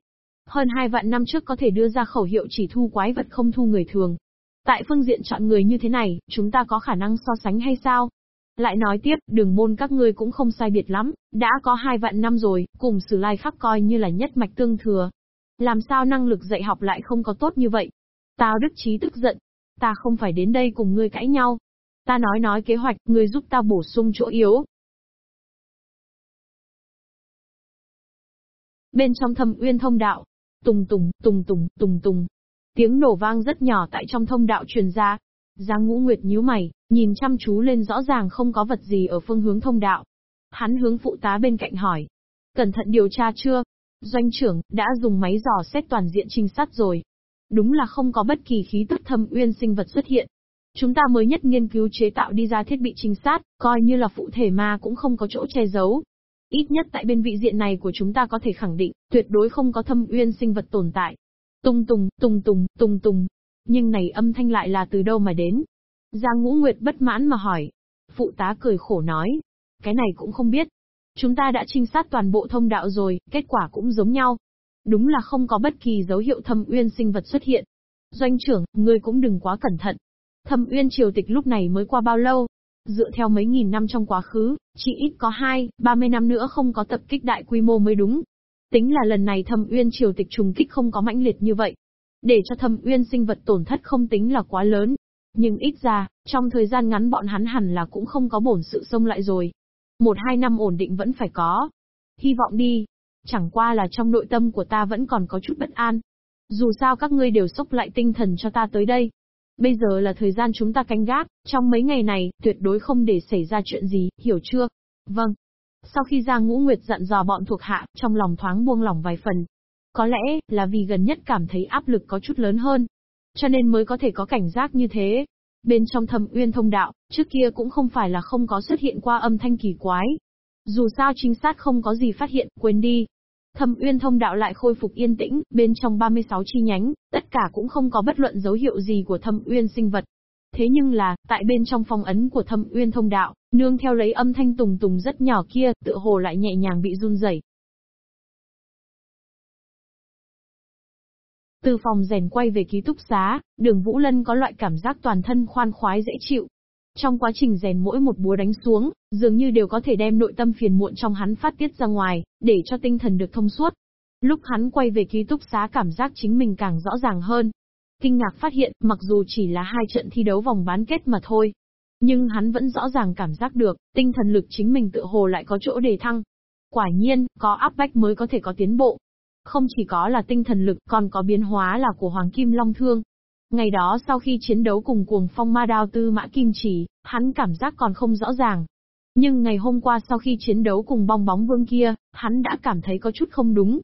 Hơn hai vạn năm trước có thể đưa ra khẩu hiệu chỉ thu quái vật không thu người thường. Tại phương diện chọn người như thế này, chúng ta có khả năng so sánh hay sao? Lại nói tiếp, đường môn các ngươi cũng không sai biệt lắm, đã có hai vạn năm rồi, cùng sử lai khắc coi như là nhất mạch tương thừa. Làm sao năng lực dạy học lại không có tốt như vậy? Tao đức trí tức giận. Ta không phải đến đây cùng ngươi cãi nhau. Ta nói nói kế hoạch, ngươi giúp ta bổ sung chỗ yếu, Bên trong thâm uyên thông đạo, tùng tùng, tùng tùng, tùng tùng. Tiếng nổ vang rất nhỏ tại trong thông đạo truyền ra. Giang ngũ nguyệt nhíu mày, nhìn chăm chú lên rõ ràng không có vật gì ở phương hướng thông đạo. Hắn hướng phụ tá bên cạnh hỏi. Cẩn thận điều tra chưa? Doanh trưởng, đã dùng máy dò xét toàn diện trinh sát rồi. Đúng là không có bất kỳ khí tức thâm uyên sinh vật xuất hiện. Chúng ta mới nhất nghiên cứu chế tạo đi ra thiết bị trinh sát, coi như là phụ thể ma cũng không có chỗ che giấu, Ít nhất tại bên vị diện này của chúng ta có thể khẳng định, tuyệt đối không có thâm uyên sinh vật tồn tại. Tung tùng, tung tùng, tung tùng. Nhưng này âm thanh lại là từ đâu mà đến? Giang Ngũ Nguyệt bất mãn mà hỏi. Phụ tá cười khổ nói. Cái này cũng không biết. Chúng ta đã trinh sát toàn bộ thông đạo rồi, kết quả cũng giống nhau. Đúng là không có bất kỳ dấu hiệu thâm uyên sinh vật xuất hiện. Doanh trưởng, ngươi cũng đừng quá cẩn thận. Thâm uyên triều tịch lúc này mới qua bao lâu, Dựa theo mấy nghìn năm trong quá khứ, chỉ ít có hai, ba mươi năm nữa không có tập kích đại quy mô mới đúng. Tính là lần này thâm uyên triều tịch trùng kích không có mãnh liệt như vậy. để cho thâm uyên sinh vật tổn thất không tính là quá lớn. Nhưng ít ra, trong thời gian ngắn bọn hắn hẳn là cũng không có bổn sự xông lại rồi. Một hai năm ổn định vẫn phải có. Hy vọng đi. Chẳng qua là trong nội tâm của ta vẫn còn có chút bất an. Dù sao các ngươi đều sốc lại tinh thần cho ta tới đây. Bây giờ là thời gian chúng ta canh gác, trong mấy ngày này, tuyệt đối không để xảy ra chuyện gì, hiểu chưa? Vâng. Sau khi ra ngũ nguyệt dặn dò bọn thuộc hạ, trong lòng thoáng buông lỏng vài phần. Có lẽ, là vì gần nhất cảm thấy áp lực có chút lớn hơn. Cho nên mới có thể có cảnh giác như thế. Bên trong thầm uyên thông đạo, trước kia cũng không phải là không có xuất hiện qua âm thanh kỳ quái. Dù sao trinh sát không có gì phát hiện, quên đi. Thâm uyên thông đạo lại khôi phục yên tĩnh, bên trong 36 chi nhánh, tất cả cũng không có bất luận dấu hiệu gì của thâm uyên sinh vật. Thế nhưng là, tại bên trong phong ấn của thâm uyên thông đạo, nương theo lấy âm thanh tùng tùng rất nhỏ kia, tựa hồ lại nhẹ nhàng bị run rẩy. Từ phòng rèn quay về ký túc xá, đường Vũ Lân có loại cảm giác toàn thân khoan khoái dễ chịu. Trong quá trình rèn mỗi một búa đánh xuống, dường như đều có thể đem nội tâm phiền muộn trong hắn phát tiết ra ngoài, để cho tinh thần được thông suốt. Lúc hắn quay về ký túc xá cảm giác chính mình càng rõ ràng hơn. Kinh ngạc phát hiện, mặc dù chỉ là hai trận thi đấu vòng bán kết mà thôi. Nhưng hắn vẫn rõ ràng cảm giác được, tinh thần lực chính mình tự hồ lại có chỗ đề thăng. Quả nhiên, có áp bách mới có thể có tiến bộ. Không chỉ có là tinh thần lực, còn có biến hóa là của Hoàng Kim Long Thương. Ngày đó sau khi chiến đấu cùng cuồng phong ma đao tư mã kim chỉ, hắn cảm giác còn không rõ ràng. Nhưng ngày hôm qua sau khi chiến đấu cùng bong bóng vương kia, hắn đã cảm thấy có chút không đúng.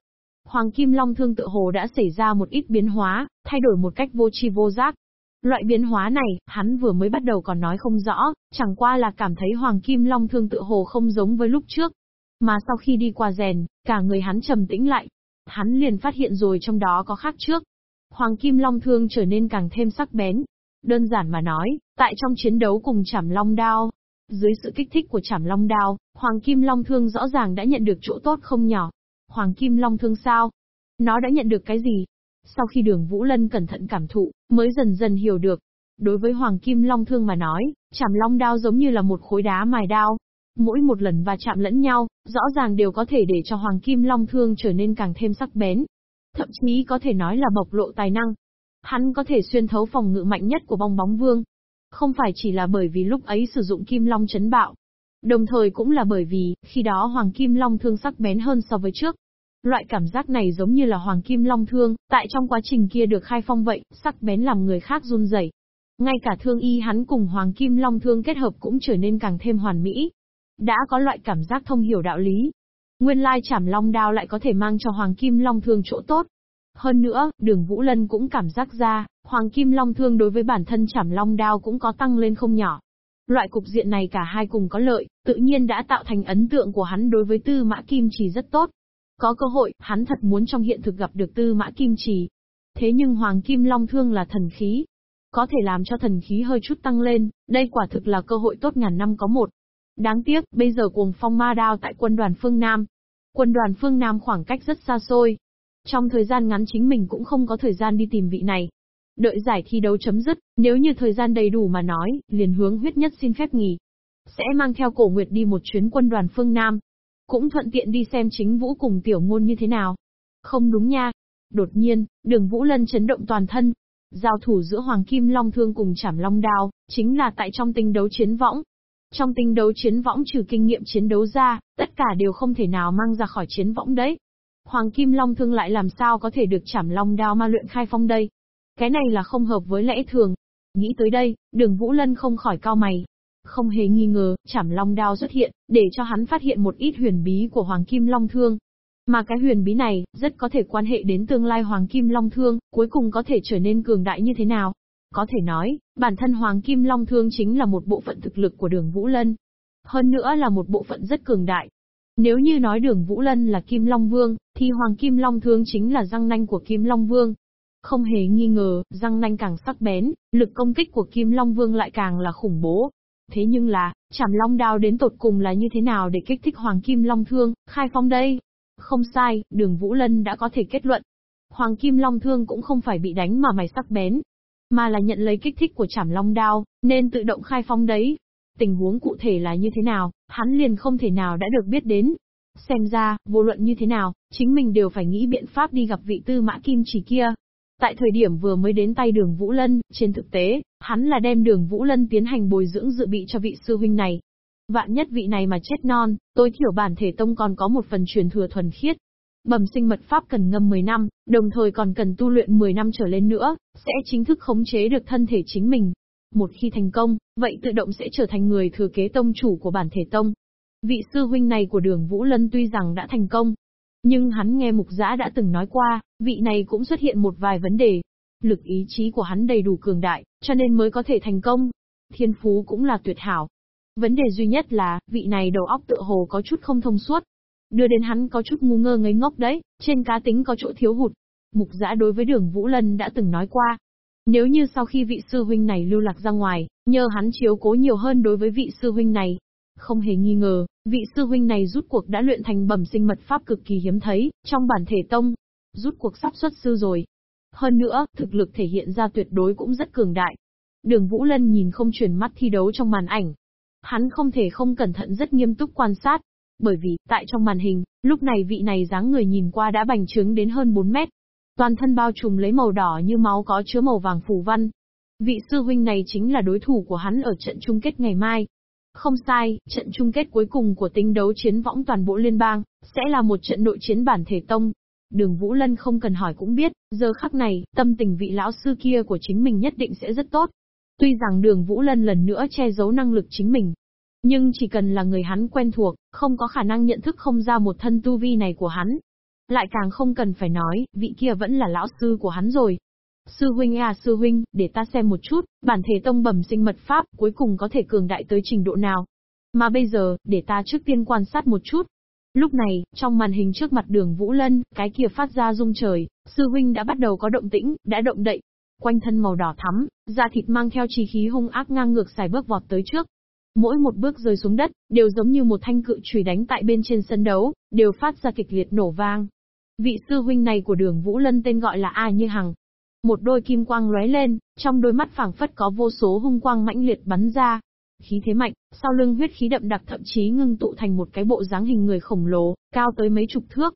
Hoàng Kim Long Thương tự hồ đã xảy ra một ít biến hóa, thay đổi một cách vô tri vô giác. Loại biến hóa này, hắn vừa mới bắt đầu còn nói không rõ, chẳng qua là cảm thấy Hoàng Kim Long Thương tự hồ không giống với lúc trước. Mà sau khi đi qua rèn, cả người hắn trầm tĩnh lại, hắn liền phát hiện rồi trong đó có khác trước. Hoàng Kim Long Thương trở nên càng thêm sắc bén. Đơn giản mà nói, tại trong chiến đấu cùng Trảm Long Đao, dưới sự kích thích của Trảm Long Đao, Hoàng Kim Long Thương rõ ràng đã nhận được chỗ tốt không nhỏ. Hoàng Kim Long Thương sao? Nó đã nhận được cái gì? Sau khi đường Vũ Lân cẩn thận cảm thụ, mới dần dần hiểu được. Đối với Hoàng Kim Long Thương mà nói, Trảm Long Đao giống như là một khối đá mài đao, Mỗi một lần va chạm lẫn nhau, rõ ràng đều có thể để cho Hoàng Kim Long Thương trở nên càng thêm sắc bén. Thậm chí có thể nói là bộc lộ tài năng. Hắn có thể xuyên thấu phòng ngự mạnh nhất của bong bóng vương. Không phải chỉ là bởi vì lúc ấy sử dụng Kim Long chấn bạo. Đồng thời cũng là bởi vì, khi đó Hoàng Kim Long Thương sắc bén hơn so với trước. Loại cảm giác này giống như là Hoàng Kim Long Thương, tại trong quá trình kia được khai phong vậy, sắc bén làm người khác run rẩy. Ngay cả thương y hắn cùng Hoàng Kim Long Thương kết hợp cũng trở nên càng thêm hoàn mỹ đã có loại cảm giác thông hiểu đạo lý. Nguyên lai chảm long đao lại có thể mang cho Hoàng Kim Long Thương chỗ tốt. Hơn nữa, đường Vũ Lân cũng cảm giác ra, Hoàng Kim Long Thương đối với bản thân chảm long đao cũng có tăng lên không nhỏ. Loại cục diện này cả hai cùng có lợi, tự nhiên đã tạo thành ấn tượng của hắn đối với Tư Mã Kim Trì rất tốt. Có cơ hội, hắn thật muốn trong hiện thực gặp được Tư Mã Kim Trì. Thế nhưng Hoàng Kim Long Thương là thần khí. Có thể làm cho thần khí hơi chút tăng lên, đây quả thực là cơ hội tốt ngàn năm có một. Đáng tiếc, bây giờ cuồng phong ma đao tại quân đoàn phương Nam. Quân đoàn phương Nam khoảng cách rất xa xôi. Trong thời gian ngắn chính mình cũng không có thời gian đi tìm vị này. Đợi giải thi đấu chấm dứt, nếu như thời gian đầy đủ mà nói, liền hướng huyết nhất xin phép nghỉ. Sẽ mang theo cổ nguyệt đi một chuyến quân đoàn phương Nam. Cũng thuận tiện đi xem chính vũ cùng tiểu ngôn như thế nào. Không đúng nha. Đột nhiên, đường Vũ Lân chấn động toàn thân, Giao thủ giữa Hoàng Kim Long Thương cùng Trảm Long Đao, chính là tại trong tinh đấu chiến võng. Trong tinh đấu chiến võng trừ kinh nghiệm chiến đấu ra, tất cả đều không thể nào mang ra khỏi chiến võng đấy. Hoàng Kim Long Thương lại làm sao có thể được chảm long đao ma luyện khai phong đây? Cái này là không hợp với lẽ thường. Nghĩ tới đây, đường Vũ Lân không khỏi cao mày. Không hề nghi ngờ, chảm long đao xuất hiện, để cho hắn phát hiện một ít huyền bí của Hoàng Kim Long Thương. Mà cái huyền bí này, rất có thể quan hệ đến tương lai Hoàng Kim Long Thương, cuối cùng có thể trở nên cường đại như thế nào. Có thể nói, bản thân Hoàng Kim Long Thương chính là một bộ phận thực lực của đường Vũ Lân. Hơn nữa là một bộ phận rất cường đại. Nếu như nói đường Vũ Lân là Kim Long Vương, thì Hoàng Kim Long Thương chính là răng nanh của Kim Long Vương. Không hề nghi ngờ, răng nanh càng sắc bén, lực công kích của Kim Long Vương lại càng là khủng bố. Thế nhưng là, chảm long đao đến tột cùng là như thế nào để kích thích Hoàng Kim Long Thương, khai phong đây? Không sai, đường Vũ Lân đã có thể kết luận. Hoàng Kim Long Thương cũng không phải bị đánh mà mày sắc bén, mà là nhận lấy kích thích của chảm long đao, nên tự động khai phong đấy. Tình huống cụ thể là như thế nào, hắn liền không thể nào đã được biết đến. Xem ra, vô luận như thế nào, chính mình đều phải nghĩ biện pháp đi gặp vị tư mã kim chỉ kia. Tại thời điểm vừa mới đến tay đường Vũ Lân, trên thực tế, hắn là đem đường Vũ Lân tiến hành bồi dưỡng dự bị cho vị sư huynh này. Vạn nhất vị này mà chết non, tối thiểu bản thể tông còn có một phần truyền thừa thuần khiết. Bẩm sinh mật pháp cần ngâm 10 năm, đồng thời còn cần tu luyện 10 năm trở lên nữa, sẽ chính thức khống chế được thân thể chính mình. Một khi thành công, vậy tự động sẽ trở thành người thừa kế tông chủ của bản thể tông. Vị sư huynh này của đường Vũ Lân tuy rằng đã thành công, nhưng hắn nghe mục giã đã từng nói qua, vị này cũng xuất hiện một vài vấn đề. Lực ý chí của hắn đầy đủ cường đại, cho nên mới có thể thành công. Thiên phú cũng là tuyệt hảo. Vấn đề duy nhất là, vị này đầu óc tựa hồ có chút không thông suốt. Đưa đến hắn có chút ngu ngơ ngây ngốc đấy, trên cá tính có chỗ thiếu hụt. Mục giã đối với đường Vũ Lân đã từng nói qua. Nếu như sau khi vị sư huynh này lưu lạc ra ngoài, nhờ hắn chiếu cố nhiều hơn đối với vị sư huynh này, không hề nghi ngờ, vị sư huynh này rút cuộc đã luyện thành bẩm sinh mật pháp cực kỳ hiếm thấy, trong bản thể tông. Rút cuộc sắp xuất sư rồi. Hơn nữa, thực lực thể hiện ra tuyệt đối cũng rất cường đại. Đường Vũ Lân nhìn không chuyển mắt thi đấu trong màn ảnh. Hắn không thể không cẩn thận rất nghiêm túc quan sát. Bởi vì, tại trong màn hình, lúc này vị này dáng người nhìn qua đã bành trướng đến hơn 4 mét. Toàn thân bao trùm lấy màu đỏ như máu có chứa màu vàng phủ văn. Vị sư huynh này chính là đối thủ của hắn ở trận chung kết ngày mai. Không sai, trận chung kết cuối cùng của tính đấu chiến võng toàn bộ liên bang, sẽ là một trận nội chiến bản thể tông. Đường Vũ Lân không cần hỏi cũng biết, giờ khắc này, tâm tình vị lão sư kia của chính mình nhất định sẽ rất tốt. Tuy rằng đường Vũ Lân lần nữa che giấu năng lực chính mình, nhưng chỉ cần là người hắn quen thuộc, không có khả năng nhận thức không ra một thân tu vi này của hắn. Lại càng không cần phải nói, vị kia vẫn là lão sư của hắn rồi. Sư huynh à sư huynh, để ta xem một chút, bản thể tông bẩm sinh mật pháp cuối cùng có thể cường đại tới trình độ nào. Mà bây giờ, để ta trước tiên quan sát một chút. Lúc này, trong màn hình trước mặt đường Vũ Lân, cái kia phát ra rung trời, sư huynh đã bắt đầu có động tĩnh, đã động đậy. Quanh thân màu đỏ thắm, da thịt mang theo chi khí hung ác ngang ngược xài bước vọt tới trước. Mỗi một bước rơi xuống đất, đều giống như một thanh cự chùy đánh tại bên trên sân đấu, đều phát ra kịch liệt nổ vang. Vị sư huynh này của đường Vũ Lân tên gọi là A Như Hằng, một đôi kim quang lóe lên, trong đôi mắt phảng phất có vô số hung quang mãnh liệt bắn ra. Khí thế mạnh, sau lưng huyết khí đậm đặc thậm chí ngưng tụ thành một cái bộ dáng hình người khổng lồ, cao tới mấy chục thước.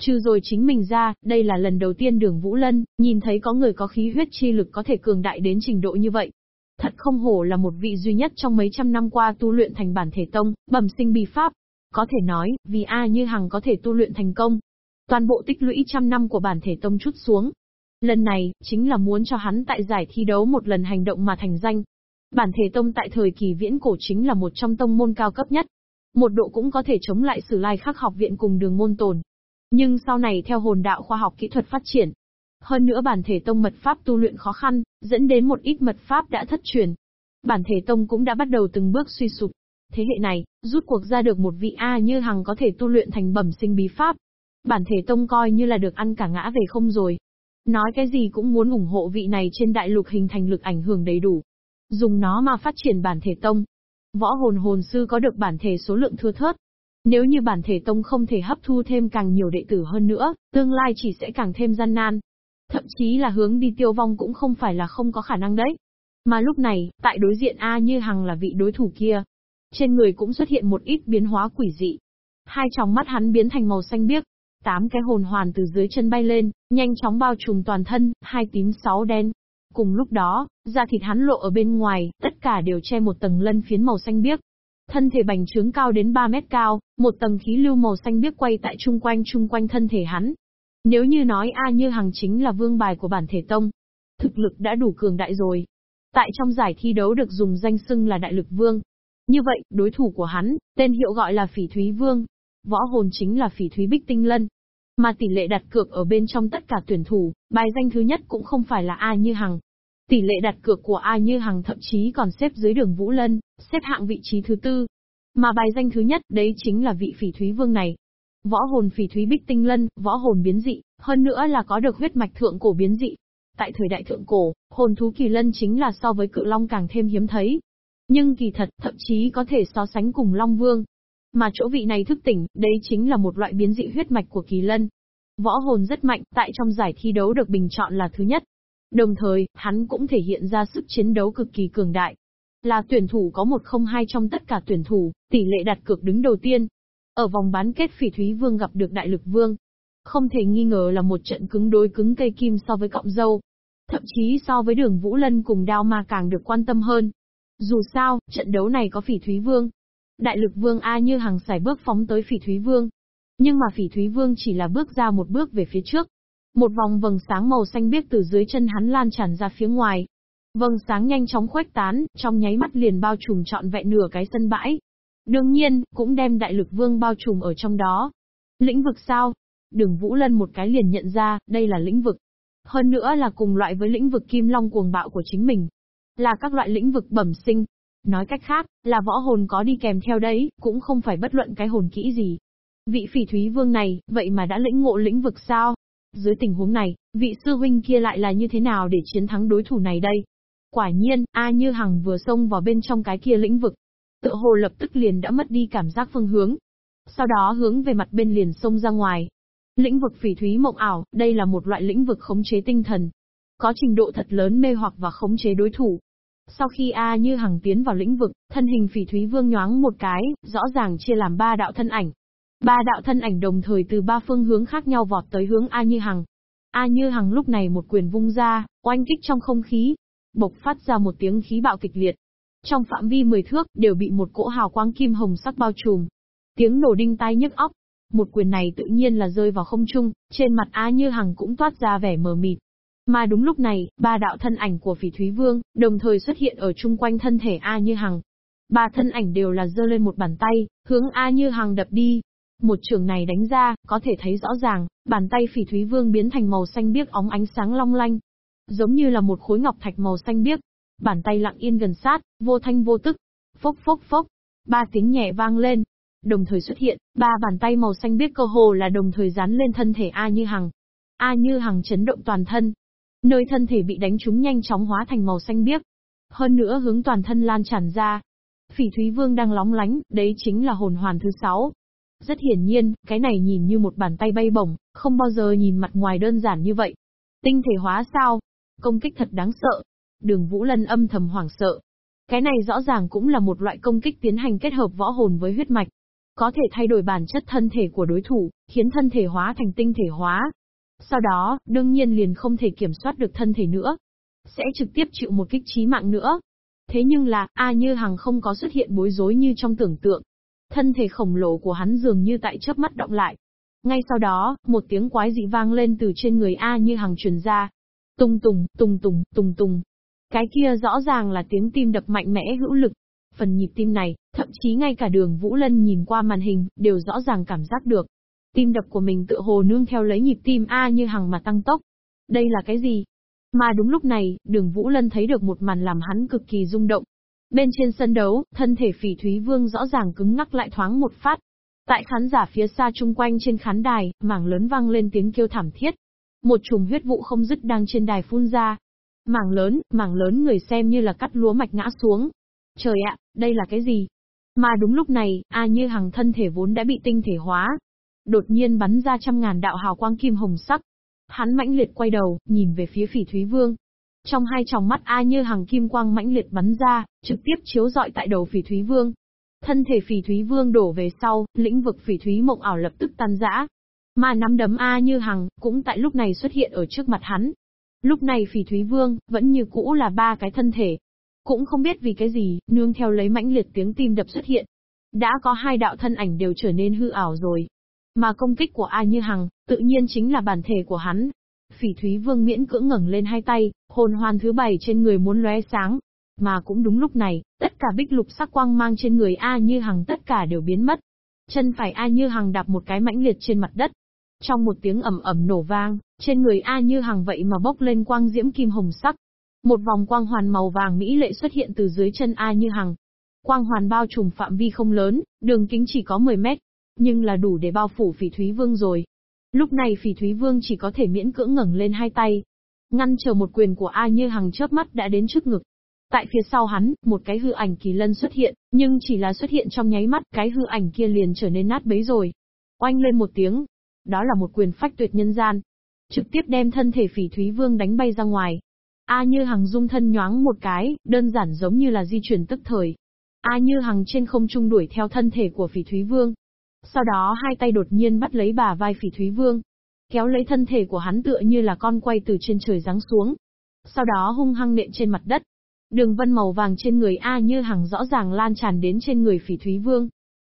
Trừ rồi chính mình ra, đây là lần đầu tiên đường Vũ Lân, nhìn thấy có người có khí huyết chi lực có thể cường đại đến trình độ như vậy. Thật không hổ là một vị duy nhất trong mấy trăm năm qua tu luyện thành bản thể tông, bẩm sinh bì pháp. Có thể nói, vì A như Hằng có thể tu luyện thành công. Toàn bộ tích lũy trăm năm của bản thể tông chút xuống, Lần này, chính là muốn cho hắn tại giải thi đấu một lần hành động mà thành danh. Bản thể tông tại thời kỳ viễn cổ chính là một trong tông môn cao cấp nhất. Một độ cũng có thể chống lại sử lai khắc học viện cùng đường môn tồn. Nhưng sau này theo hồn đạo khoa học kỹ thuật phát triển. Hơn nữa bản thể tông mật pháp tu luyện khó khăn, dẫn đến một ít mật pháp đã thất truyền. Bản thể tông cũng đã bắt đầu từng bước suy sụp. Thế hệ này, rút cuộc ra được một vị A như hằng có thể tu luyện thành bẩm sinh bí pháp. Bản thể tông coi như là được ăn cả ngã về không rồi. Nói cái gì cũng muốn ủng hộ vị này trên đại lục hình thành lực ảnh hưởng đầy đủ. Dùng nó mà phát triển bản thể tông. Võ hồn hồn sư có được bản thể số lượng thưa thớt. Nếu như bản thể tông không thể hấp thu thêm càng nhiều đệ tử hơn nữa, tương lai chỉ sẽ càng thêm gian nan. Thậm chí là hướng đi tiêu vong cũng không phải là không có khả năng đấy. Mà lúc này, tại đối diện A như Hằng là vị đối thủ kia. Trên người cũng xuất hiện một ít biến hóa quỷ dị. Hai tròng mắt hắn biến thành màu xanh biếc, Tám cái hồn hoàn từ dưới chân bay lên, nhanh chóng bao trùm toàn thân, hai tím sáu đen. Cùng lúc đó, da thịt hắn lộ ở bên ngoài, tất cả đều che một tầng lân phiến màu xanh biếc. Thân thể bành trướng cao đến 3 mét cao, một tầng khí lưu màu xanh biếc quay tại chung quanh chung quanh thân thể hắn. Nếu như nói A Như Hằng chính là vương bài của bản thể tông, thực lực đã đủ cường đại rồi. Tại trong giải thi đấu được dùng danh xưng là Đại Lực Vương. Như vậy, đối thủ của hắn, tên hiệu gọi là Phỉ Thúy Vương, Võ hồn chính là phỉ thúy bích tinh lân. Mà tỷ lệ đặt cược ở bên trong tất cả tuyển thủ, bài danh thứ nhất cũng không phải là A Như Hằng. Tỷ lệ đặt cược của A Như Hằng thậm chí còn xếp dưới đường Vũ Lân, xếp hạng vị trí thứ tư. Mà bài danh thứ nhất, đấy chính là vị phỉ thúy vương này. Võ hồn phỉ thúy bích tinh lân, võ hồn biến dị, hơn nữa là có được huyết mạch thượng cổ biến dị. Tại thời đại thượng cổ, hồn thú kỳ lân chính là so với cự long càng thêm hiếm thấy. Nhưng kỳ thật, thậm chí có thể so sánh cùng Long Vương, mà chỗ vị này thức tỉnh, đấy chính là một loại biến dị huyết mạch của kỳ lân. Võ hồn rất mạnh, tại trong giải thi đấu được bình chọn là thứ nhất. Đồng thời, hắn cũng thể hiện ra sức chiến đấu cực kỳ cường đại. Là tuyển thủ có một không hai trong tất cả tuyển thủ, tỷ lệ đặt cược đứng đầu tiên. Ở vòng bán kết Phỉ Thúy Vương gặp được Đại Lực Vương. Không thể nghi ngờ là một trận cứng đối cứng cây kim so với cọng dâu. Thậm chí so với đường Vũ Lân cùng đao ma càng được quan tâm hơn. Dù sao, trận đấu này có phỉ Thúy Vương. Đại lực vương A như hàng xài bước phóng tới phỉ Thúy Vương. Nhưng mà phỉ Thúy Vương chỉ là bước ra một bước về phía trước. Một vòng vầng sáng màu xanh biếc từ dưới chân hắn lan tràn ra phía ngoài. Vầng sáng nhanh chóng khuếch tán, trong nháy mắt liền bao trùm trọn vẹn nửa cái sân bãi. Đương nhiên, cũng đem đại lực vương bao trùm ở trong đó. Lĩnh vực sao? Đường Vũ Lân một cái liền nhận ra, đây là lĩnh vực. Hơn nữa là cùng loại với lĩnh vực kim long cuồng bạo của chính mình. Là các loại lĩnh vực bẩm sinh. Nói cách khác, là võ hồn có đi kèm theo đấy, cũng không phải bất luận cái hồn kỹ gì. Vị phỉ thúy vương này, vậy mà đã lĩnh ngộ lĩnh vực sao? Dưới tình huống này, vị sư huynh kia lại là như thế nào để chiến thắng đối thủ này đây? Quả nhiên, A Như Hằng vừa xông vào bên trong cái kia lĩnh vực. Tựa hồ lập tức liền đã mất đi cảm giác phương hướng. Sau đó hướng về mặt bên liền xông ra ngoài. Lĩnh vực phỉ thúy mộng ảo, đây là một loại lĩnh vực khống chế tinh thần. Có trình độ thật lớn mê hoặc và khống chế đối thủ. Sau khi A Như Hằng tiến vào lĩnh vực, thân hình phỉ thúy vương nhoáng một cái, rõ ràng chia làm ba đạo thân ảnh. Ba đạo thân ảnh đồng thời từ ba phương hướng khác nhau vọt tới hướng A Như Hằng. A Như Hằng lúc này một quyền vung ra, oanh kích trong không khí, bộc phát ra một tiếng khí bạo kịch liệt. Trong phạm vi 10 thước, đều bị một cỗ hào quang kim hồng sắc bao trùm. Tiếng nổ đinh tai nhức óc. Một quyền này tự nhiên là rơi vào không trung, trên mặt Á Như Hằng cũng toát ra vẻ mờ mịt. Mà đúng lúc này, ba đạo thân ảnh của Phỉ Thúy Vương, đồng thời xuất hiện ở chung quanh thân thể A Như Hằng. Ba thân ảnh đều là giơ lên một bàn tay, hướng A Như Hằng đập đi. Một trường này đánh ra, có thể thấy rõ ràng, bàn tay Phỉ Thúy Vương biến thành màu xanh biếc óng ánh sáng long lanh, giống như là một khối ngọc thạch màu xanh biếc. Bàn tay lặng yên gần sát, vô thanh vô tức. Phốc phốc phốc. Ba tiếng nhẹ vang lên. Đồng thời xuất hiện, ba bàn tay màu xanh biếc cơ hồ là đồng thời dán lên thân thể A Như Hằng. A Như Hằng chấn động toàn thân. Nơi thân thể bị đánh trúng nhanh chóng hóa thành màu xanh biếc. Hơn nữa hướng toàn thân lan tràn ra. Phỉ Thúy Vương đang lóng lánh, đấy chính là hồn hoàn thứ sáu. Rất hiển nhiên, cái này nhìn như một bàn tay bay bổng, không bao giờ nhìn mặt ngoài đơn giản như vậy. Tinh thể hóa sao? Công kích thật đáng sợ. Đường Vũ Lân âm thầm hoảng sợ. Cái này rõ ràng cũng là một loại công kích tiến hành kết hợp võ hồn với huyết mạch. Có thể thay đổi bản chất thân thể của đối thủ, khiến thân thể hóa thành tinh thể hóa. Sau đó, đương nhiên liền không thể kiểm soát được thân thể nữa. Sẽ trực tiếp chịu một kích trí mạng nữa. Thế nhưng là, A Như Hằng không có xuất hiện bối rối như trong tưởng tượng. Thân thể khổng lồ của hắn dường như tại chớp mắt động lại. Ngay sau đó, một tiếng quái dị vang lên từ trên người A Như Hằng truyền ra. tùng tùng, tùng tùng, tùng tùng. Cái kia rõ ràng là tiếng tim đập mạnh mẽ hữu lực. Phần nhịp tim này, thậm chí ngay cả đường Vũ Lân nhìn qua màn hình, đều rõ ràng cảm giác được. Tim đập của mình tự hồ nương theo lấy nhịp tim A như hằng mà tăng tốc. Đây là cái gì? Mà đúng lúc này, đường Vũ Lân thấy được một màn làm hắn cực kỳ rung động. Bên trên sân đấu, thân thể phỉ Thúy Vương rõ ràng cứng ngắc lại thoáng một phát. Tại khán giả phía xa chung quanh trên khán đài, mảng lớn vang lên tiếng kêu thảm thiết. Một chùm huyết vụ không dứt đang trên đài phun ra. Mảng lớn, mảng lớn người xem như là cắt lúa mạch ngã xuống. Trời ạ, đây là cái gì? Mà đúng lúc này, A Như Hằng thân thể vốn đã bị tinh thể hóa. Đột nhiên bắn ra trăm ngàn đạo hào quang kim hồng sắc. Hắn mãnh liệt quay đầu, nhìn về phía phỉ Thúy Vương. Trong hai tròng mắt A Như Hằng kim quang mãnh liệt bắn ra, trực tiếp chiếu dọi tại đầu phỉ Thúy Vương. Thân thể phỉ Thúy Vương đổ về sau, lĩnh vực phỉ Thúy mộng ảo lập tức tan rã, mà nắm đấm A như hằng, cũng tại lúc này xuất hiện ở trước mặt hắn. Lúc này phỉ Thúy Vương, vẫn như cũ là ba cái thân thể. Cũng không biết vì cái gì, nương theo lấy mãnh liệt tiếng tim đập xuất hiện. Đã có hai đạo thân ảnh đều trở nên hư ảo rồi. Mà công kích của A như hằng, tự nhiên chính là bản thể của hắn. Phỉ Thúy Vương miễn cưỡng ngẩng lên hai tay, hồn hoàn thứ bảy trên người muốn lóe sáng. Mà cũng đúng lúc này, tất cả bích lục sắc quang mang trên người A như hằng tất cả đều biến mất. Chân phải A như hằng đạp một cái mãnh liệt trên mặt đất, trong một tiếng ầm ầm nổ vang, trên người A Như Hằng vậy mà bốc lên quang diễm kim hồng sắc. Một vòng quang hoàn màu vàng mỹ lệ xuất hiện từ dưới chân A Như Hằng. Quang hoàn bao trùm phạm vi không lớn, đường kính chỉ có 10 mét, nhưng là đủ để bao phủ Phỉ Thúy Vương rồi. Lúc này Phỉ Thúy Vương chỉ có thể miễn cưỡng ngẩng lên hai tay, ngăn chờ một quyền của A Như Hằng chớp mắt đã đến trước ngực. Tại phía sau hắn, một cái hư ảnh kỳ lân xuất hiện, nhưng chỉ là xuất hiện trong nháy mắt, cái hư ảnh kia liền trở nên nát bấy rồi. Oanh lên một tiếng, đó là một quyền phách tuyệt nhân gian. Trực tiếp đem thân thể phỉ Thúy Vương đánh bay ra ngoài. A như hằng dung thân nhoáng một cái, đơn giản giống như là di chuyển tức thời. A như hằng trên không trung đuổi theo thân thể của phỉ Thúy Vương. Sau đó hai tay đột nhiên bắt lấy bà vai phỉ Thúy Vương. Kéo lấy thân thể của hắn tựa như là con quay từ trên trời giáng xuống. sau đó hung hăng nện trên mặt đất. Đường vân màu vàng trên người A như hằng rõ ràng lan tràn đến trên người phỉ thúy vương.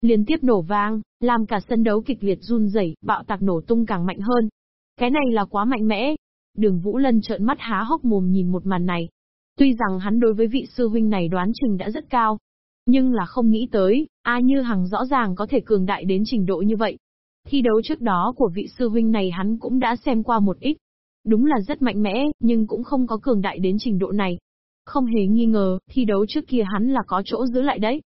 Liên tiếp nổ vang, làm cả sân đấu kịch liệt run rẩy, bạo tạc nổ tung càng mạnh hơn. Cái này là quá mạnh mẽ. Đường Vũ Lân trợn mắt há hốc mồm nhìn một màn này. Tuy rằng hắn đối với vị sư huynh này đoán chừng đã rất cao, nhưng là không nghĩ tới, A Như Hằng rõ ràng có thể cường đại đến trình độ như vậy. Thi đấu trước đó của vị sư huynh này hắn cũng đã xem qua một ít. Đúng là rất mạnh mẽ, nhưng cũng không có cường đại đến trình độ này. Không hề nghi ngờ, thi đấu trước kia hắn là có chỗ giữ lại đấy.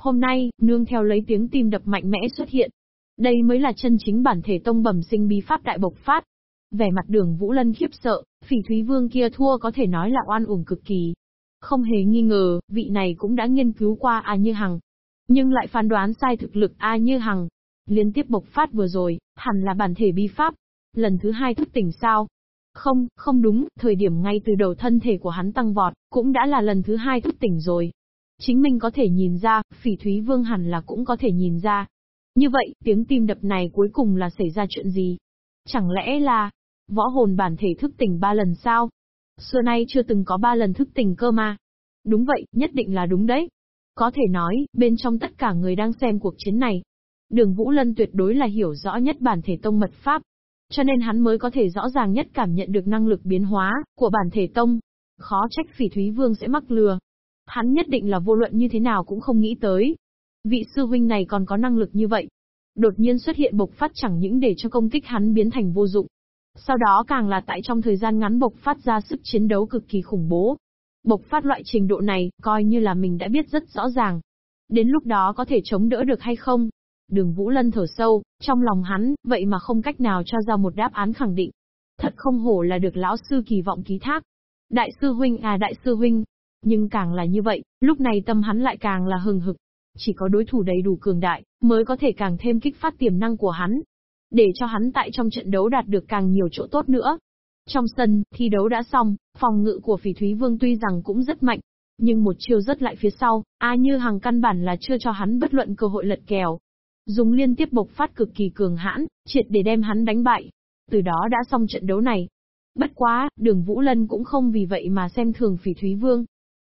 Hôm nay, nương theo lấy tiếng tim đập mạnh mẽ xuất hiện. Đây mới là chân chính bản thể tông bẩm sinh bí pháp đại bộc phát. Vẻ mặt đường Vũ Lân khiếp sợ, phỉ thúy vương kia thua có thể nói là oan uổng cực kỳ. Không hề nghi ngờ, vị này cũng đã nghiên cứu qua A Như Hằng. Nhưng lại phán đoán sai thực lực A Như Hằng. Liên tiếp bộc phát vừa rồi, hẳn là bản thể bi pháp. Lần thứ hai thức tỉnh sao? Không, không đúng, thời điểm ngay từ đầu thân thể của hắn tăng vọt, cũng đã là lần thứ hai thức tỉnh rồi. Chính mình có thể nhìn ra, phỉ thúy vương hẳn là cũng có thể nhìn ra. Như vậy, tiếng tim đập này cuối cùng là xảy ra chuyện gì? Chẳng lẽ là, võ hồn bản thể thức tỉnh ba lần sao? Xưa nay chưa từng có ba lần thức tỉnh cơ mà. Đúng vậy, nhất định là đúng đấy. Có thể nói, bên trong tất cả người đang xem cuộc chiến này, đường Vũ Lân tuyệt đối là hiểu rõ nhất bản thể tông mật pháp. Cho nên hắn mới có thể rõ ràng nhất cảm nhận được năng lực biến hóa của bản thể tông. Khó trách phỉ thúy vương sẽ mắc lừa. Hắn nhất định là vô luận như thế nào cũng không nghĩ tới. Vị sư huynh này còn có năng lực như vậy. Đột nhiên xuất hiện bộc phát chẳng những để cho công kích hắn biến thành vô dụng, sau đó càng là tại trong thời gian ngắn bộc phát ra sức chiến đấu cực kỳ khủng bố. Bộc phát loại trình độ này, coi như là mình đã biết rất rõ ràng. Đến lúc đó có thể chống đỡ được hay không? Đường Vũ Lân thở sâu, trong lòng hắn, vậy mà không cách nào cho ra một đáp án khẳng định. Thật không hổ là được lão sư kỳ vọng ký thác. Đại sư huynh à đại sư huynh. Nhưng càng là như vậy, lúc này tâm hắn lại càng là hừng hực. Chỉ có đối thủ đầy đủ cường đại, mới có thể càng thêm kích phát tiềm năng của hắn để cho hắn tại trong trận đấu đạt được càng nhiều chỗ tốt nữa. Trong sân, thi đấu đã xong, phòng ngự của phỉ thúy vương tuy rằng cũng rất mạnh, nhưng một chiêu rất lại phía sau, A Như Hằng căn bản là chưa cho hắn bất luận cơ hội lật kèo. Dùng liên tiếp bộc phát cực kỳ cường hãn, triệt để đem hắn đánh bại. Từ đó đã xong trận đấu này. Bất quá, đường Vũ Lân cũng không vì vậy mà xem thường phỉ thúy vương.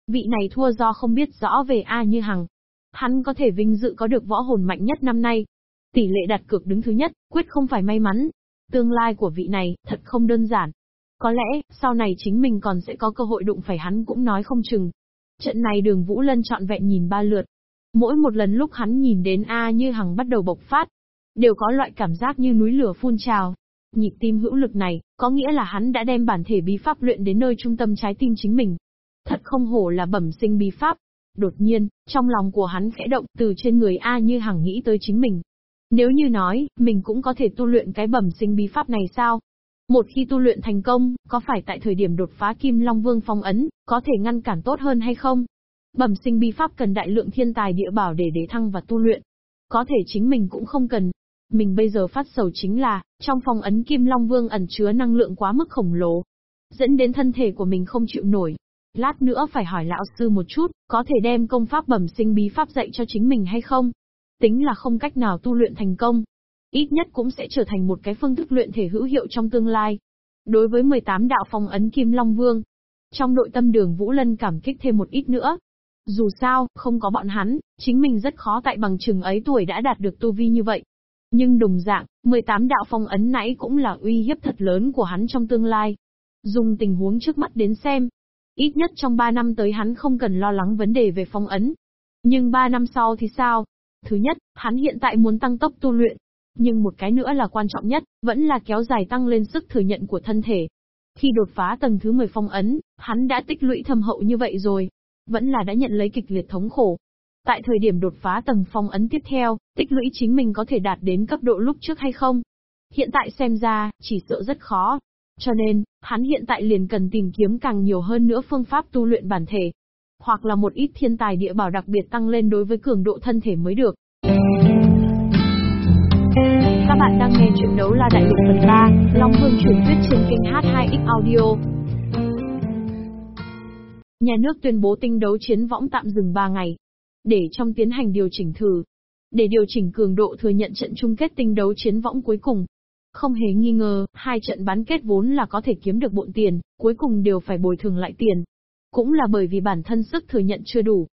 Vị này thua do không biết rõ về A Như Hằng. Hắn có thể vinh dự có được võ hồn mạnh nhất năm nay, Tỷ lệ đặt cược đứng thứ nhất, quyết không phải may mắn. Tương lai của vị này, thật không đơn giản. Có lẽ, sau này chính mình còn sẽ có cơ hội đụng phải hắn cũng nói không chừng. Trận này đường Vũ Lân trọn vẹn nhìn ba lượt. Mỗi một lần lúc hắn nhìn đến A như hằng bắt đầu bộc phát, đều có loại cảm giác như núi lửa phun trào. Nhịp tim hữu lực này, có nghĩa là hắn đã đem bản thể bí pháp luyện đến nơi trung tâm trái tim chính mình. Thật không hổ là bẩm sinh bí pháp. Đột nhiên, trong lòng của hắn khẽ động từ trên người A như hằng nghĩ tới chính mình. Nếu như nói, mình cũng có thể tu luyện cái bẩm sinh bí pháp này sao? Một khi tu luyện thành công, có phải tại thời điểm đột phá Kim Long Vương phong ấn, có thể ngăn cản tốt hơn hay không? Bẩm sinh bí pháp cần đại lượng thiên tài địa bảo để đế thăng và tu luyện. Có thể chính mình cũng không cần. Mình bây giờ phát sầu chính là, trong phong ấn Kim Long Vương ẩn chứa năng lượng quá mức khổng lồ. Dẫn đến thân thể của mình không chịu nổi. Lát nữa phải hỏi lão sư một chút, có thể đem công pháp bẩm sinh bí pháp dạy cho chính mình hay không? tính là không cách nào tu luyện thành công. Ít nhất cũng sẽ trở thành một cái phương thức luyện thể hữu hiệu trong tương lai. Đối với 18 đạo phong ấn Kim Long Vương, trong nội tâm đường Vũ Lân cảm kích thêm một ít nữa. Dù sao, không có bọn hắn, chính mình rất khó tại bằng chừng ấy tuổi đã đạt được tu vi như vậy. Nhưng đồng dạng, 18 đạo phong ấn nãy cũng là uy hiếp thật lớn của hắn trong tương lai. Dùng tình huống trước mắt đến xem. Ít nhất trong 3 năm tới hắn không cần lo lắng vấn đề về phong ấn. Nhưng 3 năm sau thì sao? Thứ nhất, hắn hiện tại muốn tăng tốc tu luyện. Nhưng một cái nữa là quan trọng nhất, vẫn là kéo dài tăng lên sức thừa nhận của thân thể. Khi đột phá tầng thứ 10 phong ấn, hắn đã tích lũy thâm hậu như vậy rồi. Vẫn là đã nhận lấy kịch liệt thống khổ. Tại thời điểm đột phá tầng phong ấn tiếp theo, tích lũy chính mình có thể đạt đến cấp độ lúc trước hay không? Hiện tại xem ra, chỉ sợ rất khó. Cho nên, hắn hiện tại liền cần tìm kiếm càng nhiều hơn nữa phương pháp tu luyện bản thể, hoặc là một ít thiên tài địa bảo đặc biệt tăng lên đối với cường độ thân thể mới được. Các bạn đang nghe chuyện đấu la đại lục phần 3, Long Vương truyền thuyết trên kênh H2X Audio. Nhà nước tuyên bố tinh đấu chiến võng tạm dừng 3 ngày, để trong tiến hành điều chỉnh thử. Để điều chỉnh cường độ thừa nhận trận chung kết tinh đấu chiến võng cuối cùng. Không hề nghi ngờ, hai trận bán kết vốn là có thể kiếm được bộn tiền, cuối cùng đều phải bồi thường lại tiền. Cũng là bởi vì bản thân sức thừa nhận chưa đủ.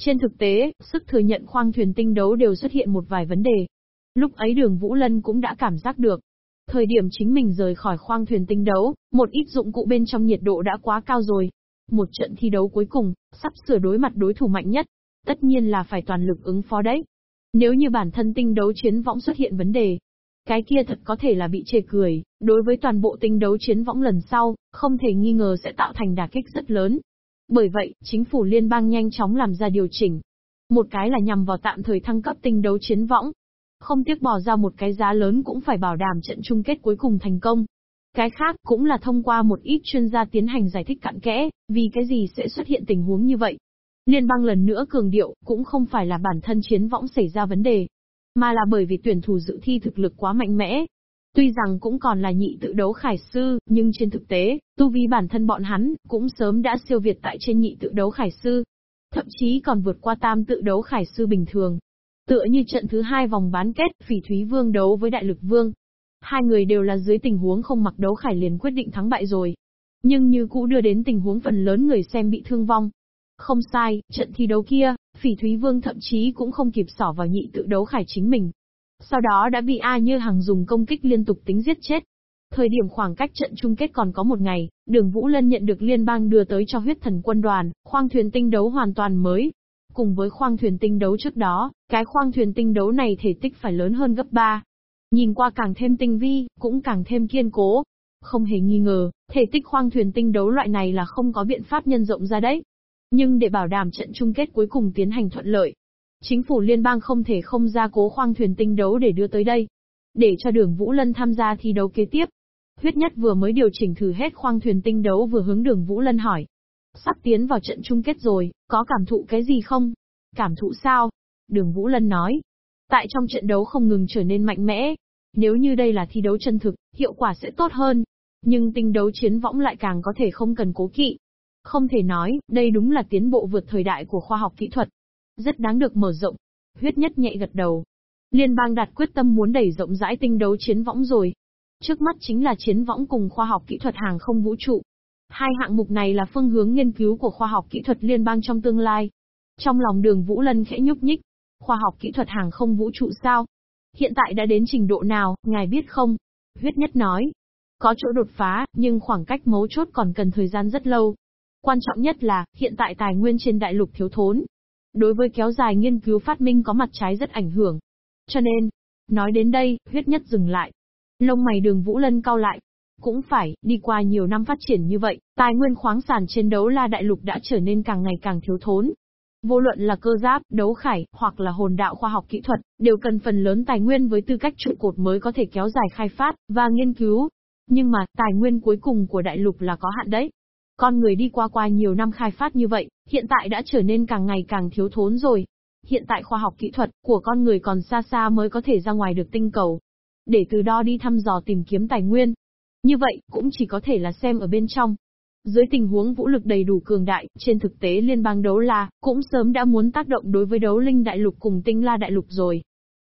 Trên thực tế, sức thừa nhận khoang thuyền tinh đấu đều xuất hiện một vài vấn đề. Lúc ấy đường Vũ Lân cũng đã cảm giác được. Thời điểm chính mình rời khỏi khoang thuyền tinh đấu, một ít dụng cụ bên trong nhiệt độ đã quá cao rồi. Một trận thi đấu cuối cùng, sắp sửa đối mặt đối thủ mạnh nhất. Tất nhiên là phải toàn lực ứng phó đấy. Nếu như bản thân tinh đấu chiến võng xuất hiện vấn đề, cái kia thật có thể là bị chê cười, đối với toàn bộ tinh đấu chiến võng lần sau, không thể nghi ngờ sẽ tạo thành đả kích rất lớn. Bởi vậy, chính phủ liên bang nhanh chóng làm ra điều chỉnh. Một cái là nhằm vào tạm thời thăng cấp tinh đấu chiến võng. Không tiếc bỏ ra một cái giá lớn cũng phải bảo đảm trận chung kết cuối cùng thành công. Cái khác cũng là thông qua một ít chuyên gia tiến hành giải thích cặn kẽ, vì cái gì sẽ xuất hiện tình huống như vậy. Liên bang lần nữa cường điệu, cũng không phải là bản thân chiến võng xảy ra vấn đề, mà là bởi vì tuyển thủ dự thi thực lực quá mạnh mẽ. Tuy rằng cũng còn là nhị tự đấu khải sư, nhưng trên thực tế, tu vi bản thân bọn hắn, cũng sớm đã siêu việt tại trên nhị tự đấu khải sư. Thậm chí còn vượt qua tam tự đấu khải sư bình thường. Tựa như trận thứ hai vòng bán kết, Phỉ Thúy Vương đấu với Đại Lực Vương. Hai người đều là dưới tình huống không mặc đấu khải liền quyết định thắng bại rồi. Nhưng như cũ đưa đến tình huống phần lớn người xem bị thương vong. Không sai, trận thi đấu kia, Phỉ Thúy Vương thậm chí cũng không kịp xỏ vào nhị tự đấu khải chính mình. Sau đó đã bị A Như Hằng dùng công kích liên tục tính giết chết. Thời điểm khoảng cách trận chung kết còn có một ngày, đường Vũ Lân nhận được liên bang đưa tới cho huyết thần quân đoàn, khoang thuyền tinh đấu hoàn toàn mới. Cùng với khoang thuyền tinh đấu trước đó, cái khoang thuyền tinh đấu này thể tích phải lớn hơn gấp 3. Nhìn qua càng thêm tinh vi, cũng càng thêm kiên cố. Không hề nghi ngờ, thể tích khoang thuyền tinh đấu loại này là không có biện pháp nhân rộng ra đấy. Nhưng để bảo đảm trận chung kết cuối cùng tiến hành thuận lợi, chính phủ liên bang không thể không ra cố khoang thuyền tinh đấu để đưa tới đây. Để cho đường Vũ Lân tham gia thi đấu kế tiếp. Huyết nhất vừa mới điều chỉnh thử hết khoang thuyền tinh đấu vừa hướng đường Vũ Lân hỏi. Sắp tiến vào trận chung kết rồi, có cảm thụ cái gì không? Cảm thụ sao? Đường Vũ Lân nói. Tại trong trận đấu không ngừng trở nên mạnh mẽ. Nếu như đây là thi đấu chân thực, hiệu quả sẽ tốt hơn. Nhưng tinh đấu chiến võng lại càng có thể không cần cố kỵ. Không thể nói, đây đúng là tiến bộ vượt thời đại của khoa học kỹ thuật. Rất đáng được mở rộng. Huyết nhất nhẹ gật đầu. Liên bang đặt quyết tâm muốn đẩy rộng rãi tinh đấu chiến võng rồi. Trước mắt chính là chiến võng cùng khoa học kỹ thuật hàng không vũ trụ. Hai hạng mục này là phương hướng nghiên cứu của khoa học kỹ thuật liên bang trong tương lai. Trong lòng đường Vũ Lân khẽ nhúc nhích. Khoa học kỹ thuật hàng không vũ trụ sao? Hiện tại đã đến trình độ nào, ngài biết không? Huyết nhất nói. Có chỗ đột phá, nhưng khoảng cách mấu chốt còn cần thời gian rất lâu. Quan trọng nhất là, hiện tại tài nguyên trên đại lục thiếu thốn. Đối với kéo dài nghiên cứu phát minh có mặt trái rất ảnh hưởng. Cho nên, nói đến đây, huyết nhất dừng lại. Lông mày đường Vũ Lân cau lại. Cũng phải, đi qua nhiều năm phát triển như vậy, tài nguyên khoáng sản trên đấu la đại lục đã trở nên càng ngày càng thiếu thốn. Vô luận là cơ giáp, đấu khải, hoặc là hồn đạo khoa học kỹ thuật, đều cần phần lớn tài nguyên với tư cách trụ cột mới có thể kéo dài khai phát, và nghiên cứu. Nhưng mà, tài nguyên cuối cùng của đại lục là có hạn đấy. Con người đi qua qua nhiều năm khai phát như vậy, hiện tại đã trở nên càng ngày càng thiếu thốn rồi. Hiện tại khoa học kỹ thuật của con người còn xa xa mới có thể ra ngoài được tinh cầu. Để từ đó đi thăm dò tìm kiếm tài nguyên. Như vậy, cũng chỉ có thể là xem ở bên trong. Dưới tình huống vũ lực đầy đủ cường đại, trên thực tế liên bang đấu la, cũng sớm đã muốn tác động đối với đấu linh đại lục cùng tinh la đại lục rồi.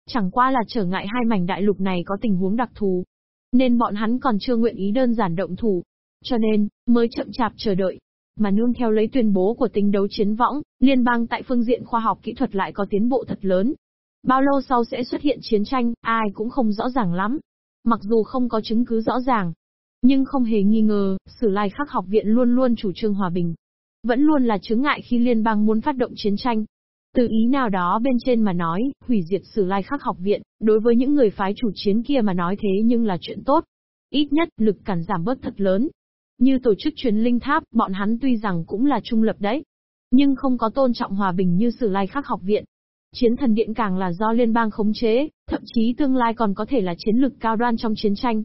Chẳng qua là trở ngại hai mảnh đại lục này có tình huống đặc thù. Nên bọn hắn còn chưa nguyện ý đơn giản động thủ, cho nên, mới chậm chạp chờ đợi. Mà nương theo lấy tuyên bố của tính đấu chiến võng, liên bang tại phương diện khoa học kỹ thuật lại có tiến bộ thật lớn. Bao lâu sau sẽ xuất hiện chiến tranh, ai cũng không rõ ràng lắm. Mặc dù không có chứng cứ rõ ràng, nhưng không hề nghi ngờ, Sử Lai Khắc học viện luôn luôn chủ trương hòa bình. Vẫn luôn là chứng ngại khi liên bang muốn phát động chiến tranh. Từ ý nào đó bên trên mà nói, hủy diệt Sử Lai Khắc học viện, đối với những người phái chủ chiến kia mà nói thế nhưng là chuyện tốt. Ít nhất, lực cản giảm bớt thật lớn, như tổ chức truyền linh tháp, bọn hắn tuy rằng cũng là trung lập đấy, nhưng không có tôn trọng hòa bình như Sử Lai Khắc học viện. Chiến thần điện càng là do liên bang khống chế, thậm chí tương lai còn có thể là chiến lực cao đoan trong chiến tranh.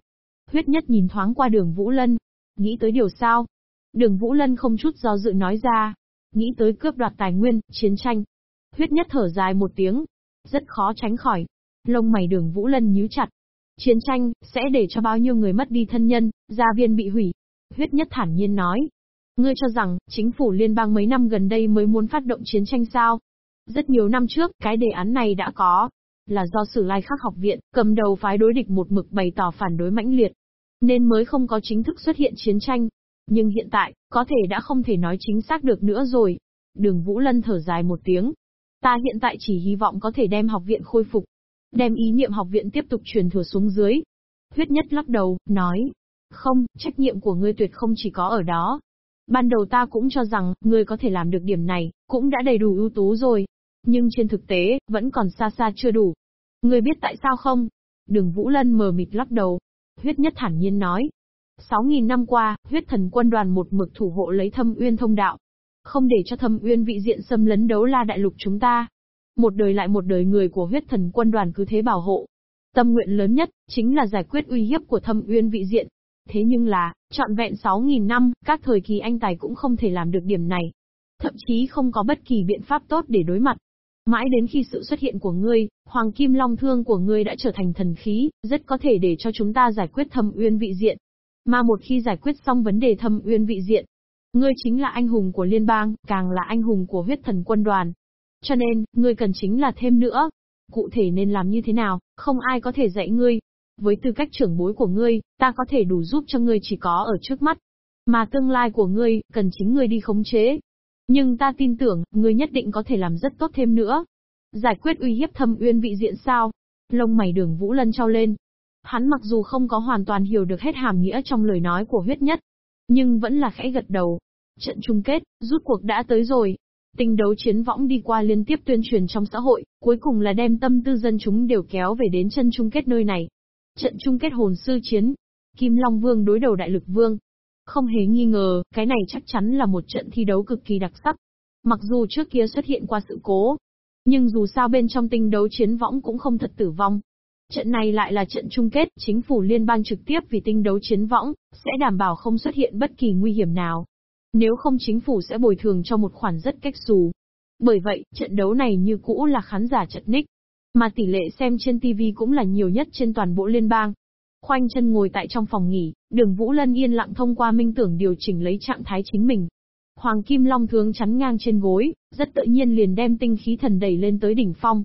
Huyết nhất nhìn thoáng qua đường Vũ Lân. Nghĩ tới điều sao? Đường Vũ Lân không chút do dự nói ra. Nghĩ tới cướp đoạt tài nguyên, chiến tranh. Huyết nhất thở dài một tiếng. Rất khó tránh khỏi. Lông mày đường Vũ Lân nhíu chặt. Chiến tranh, sẽ để cho bao nhiêu người mất đi thân nhân, gia viên bị hủy, Huyết nhất thản nhiên nói. Ngươi cho rằng, chính phủ liên bang mấy năm gần đây mới muốn phát động chiến tranh sao? Rất nhiều năm trước, cái đề án này đã có. là do Sử Lai Khắc học viện, cầm đầu phái đối địch một mực bày tỏ phản đối mãnh liệt, nên mới không có chính thức xuất hiện chiến tranh. Nhưng hiện tại, có thể đã không thể nói chính xác được nữa rồi. Đường Vũ Lân thở dài một tiếng. Ta hiện tại chỉ hy vọng có thể đem học viện khôi phục. Đem ý niệm học viện tiếp tục truyền thừa xuống dưới. Huyết nhất lắc đầu, nói. Không, trách nhiệm của ngươi tuyệt không chỉ có ở đó. Ban đầu ta cũng cho rằng, ngươi có thể làm được điểm này, cũng đã đầy đủ ưu tú rồi. Nhưng trên thực tế, vẫn còn xa xa chưa đủ. Ngươi biết tại sao không? Đường Vũ Lân mờ mịt lắc đầu. Huyết nhất thản nhiên nói. Sáu nghìn năm qua, huyết thần quân đoàn một mực thủ hộ lấy thâm uyên thông đạo. Không để cho thâm uyên vị diện xâm lấn đấu la đại lục chúng ta. Một đời lại một đời người của huyết thần quân đoàn cứ thế bảo hộ. Tâm nguyện lớn nhất, chính là giải quyết uy hiếp của thâm uyên vị diện. Thế nhưng là, trọn vẹn 6.000 năm, các thời kỳ anh tài cũng không thể làm được điểm này. Thậm chí không có bất kỳ biện pháp tốt để đối mặt. Mãi đến khi sự xuất hiện của ngươi, Hoàng Kim Long Thương của ngươi đã trở thành thần khí, rất có thể để cho chúng ta giải quyết thâm uyên vị diện. Mà một khi giải quyết xong vấn đề thâm uyên vị diện, ngươi chính là anh hùng của liên bang, càng là anh hùng của huyết thần quân đoàn. Cho nên, ngươi cần chính là thêm nữa. Cụ thể nên làm như thế nào, không ai có thể dạy ngươi. Với tư cách trưởng bối của ngươi, ta có thể đủ giúp cho ngươi chỉ có ở trước mắt. Mà tương lai của ngươi, cần chính ngươi đi khống chế. Nhưng ta tin tưởng, ngươi nhất định có thể làm rất tốt thêm nữa. Giải quyết uy hiếp thâm uyên vị diện sao? Lông mày đường Vũ Lân trao lên. Hắn mặc dù không có hoàn toàn hiểu được hết hàm nghĩa trong lời nói của huyết nhất, nhưng vẫn là khẽ gật đầu. Trận chung kết, rút cuộc đã tới rồi. Tình đấu chiến võng đi qua liên tiếp tuyên truyền trong xã hội, cuối cùng là đem tâm tư dân chúng đều kéo về đến chân chung kết nơi này. Trận chung kết hồn sư chiến. Kim Long Vương đối đầu Đại Lực Vương. Không hề nghi ngờ, cái này chắc chắn là một trận thi đấu cực kỳ đặc sắc. Mặc dù trước kia xuất hiện qua sự cố, nhưng dù sao bên trong tinh đấu chiến võng cũng không thật tử vong. Trận này lại là trận chung kết, chính phủ liên bang trực tiếp vì tinh đấu chiến võng, sẽ đảm bảo không xuất hiện bất kỳ nguy hiểm nào. Nếu không chính phủ sẽ bồi thường cho một khoản rất cách xù. Bởi vậy, trận đấu này như cũ là khán giả trận nick. Mà tỷ lệ xem trên TV cũng là nhiều nhất trên toàn bộ liên bang. Khoanh chân ngồi tại trong phòng nghỉ, đường Vũ Lân yên lặng thông qua minh tưởng điều chỉnh lấy trạng thái chính mình. Hoàng Kim Long thương chắn ngang trên gối, rất tự nhiên liền đem tinh khí thần đẩy lên tới đỉnh phong.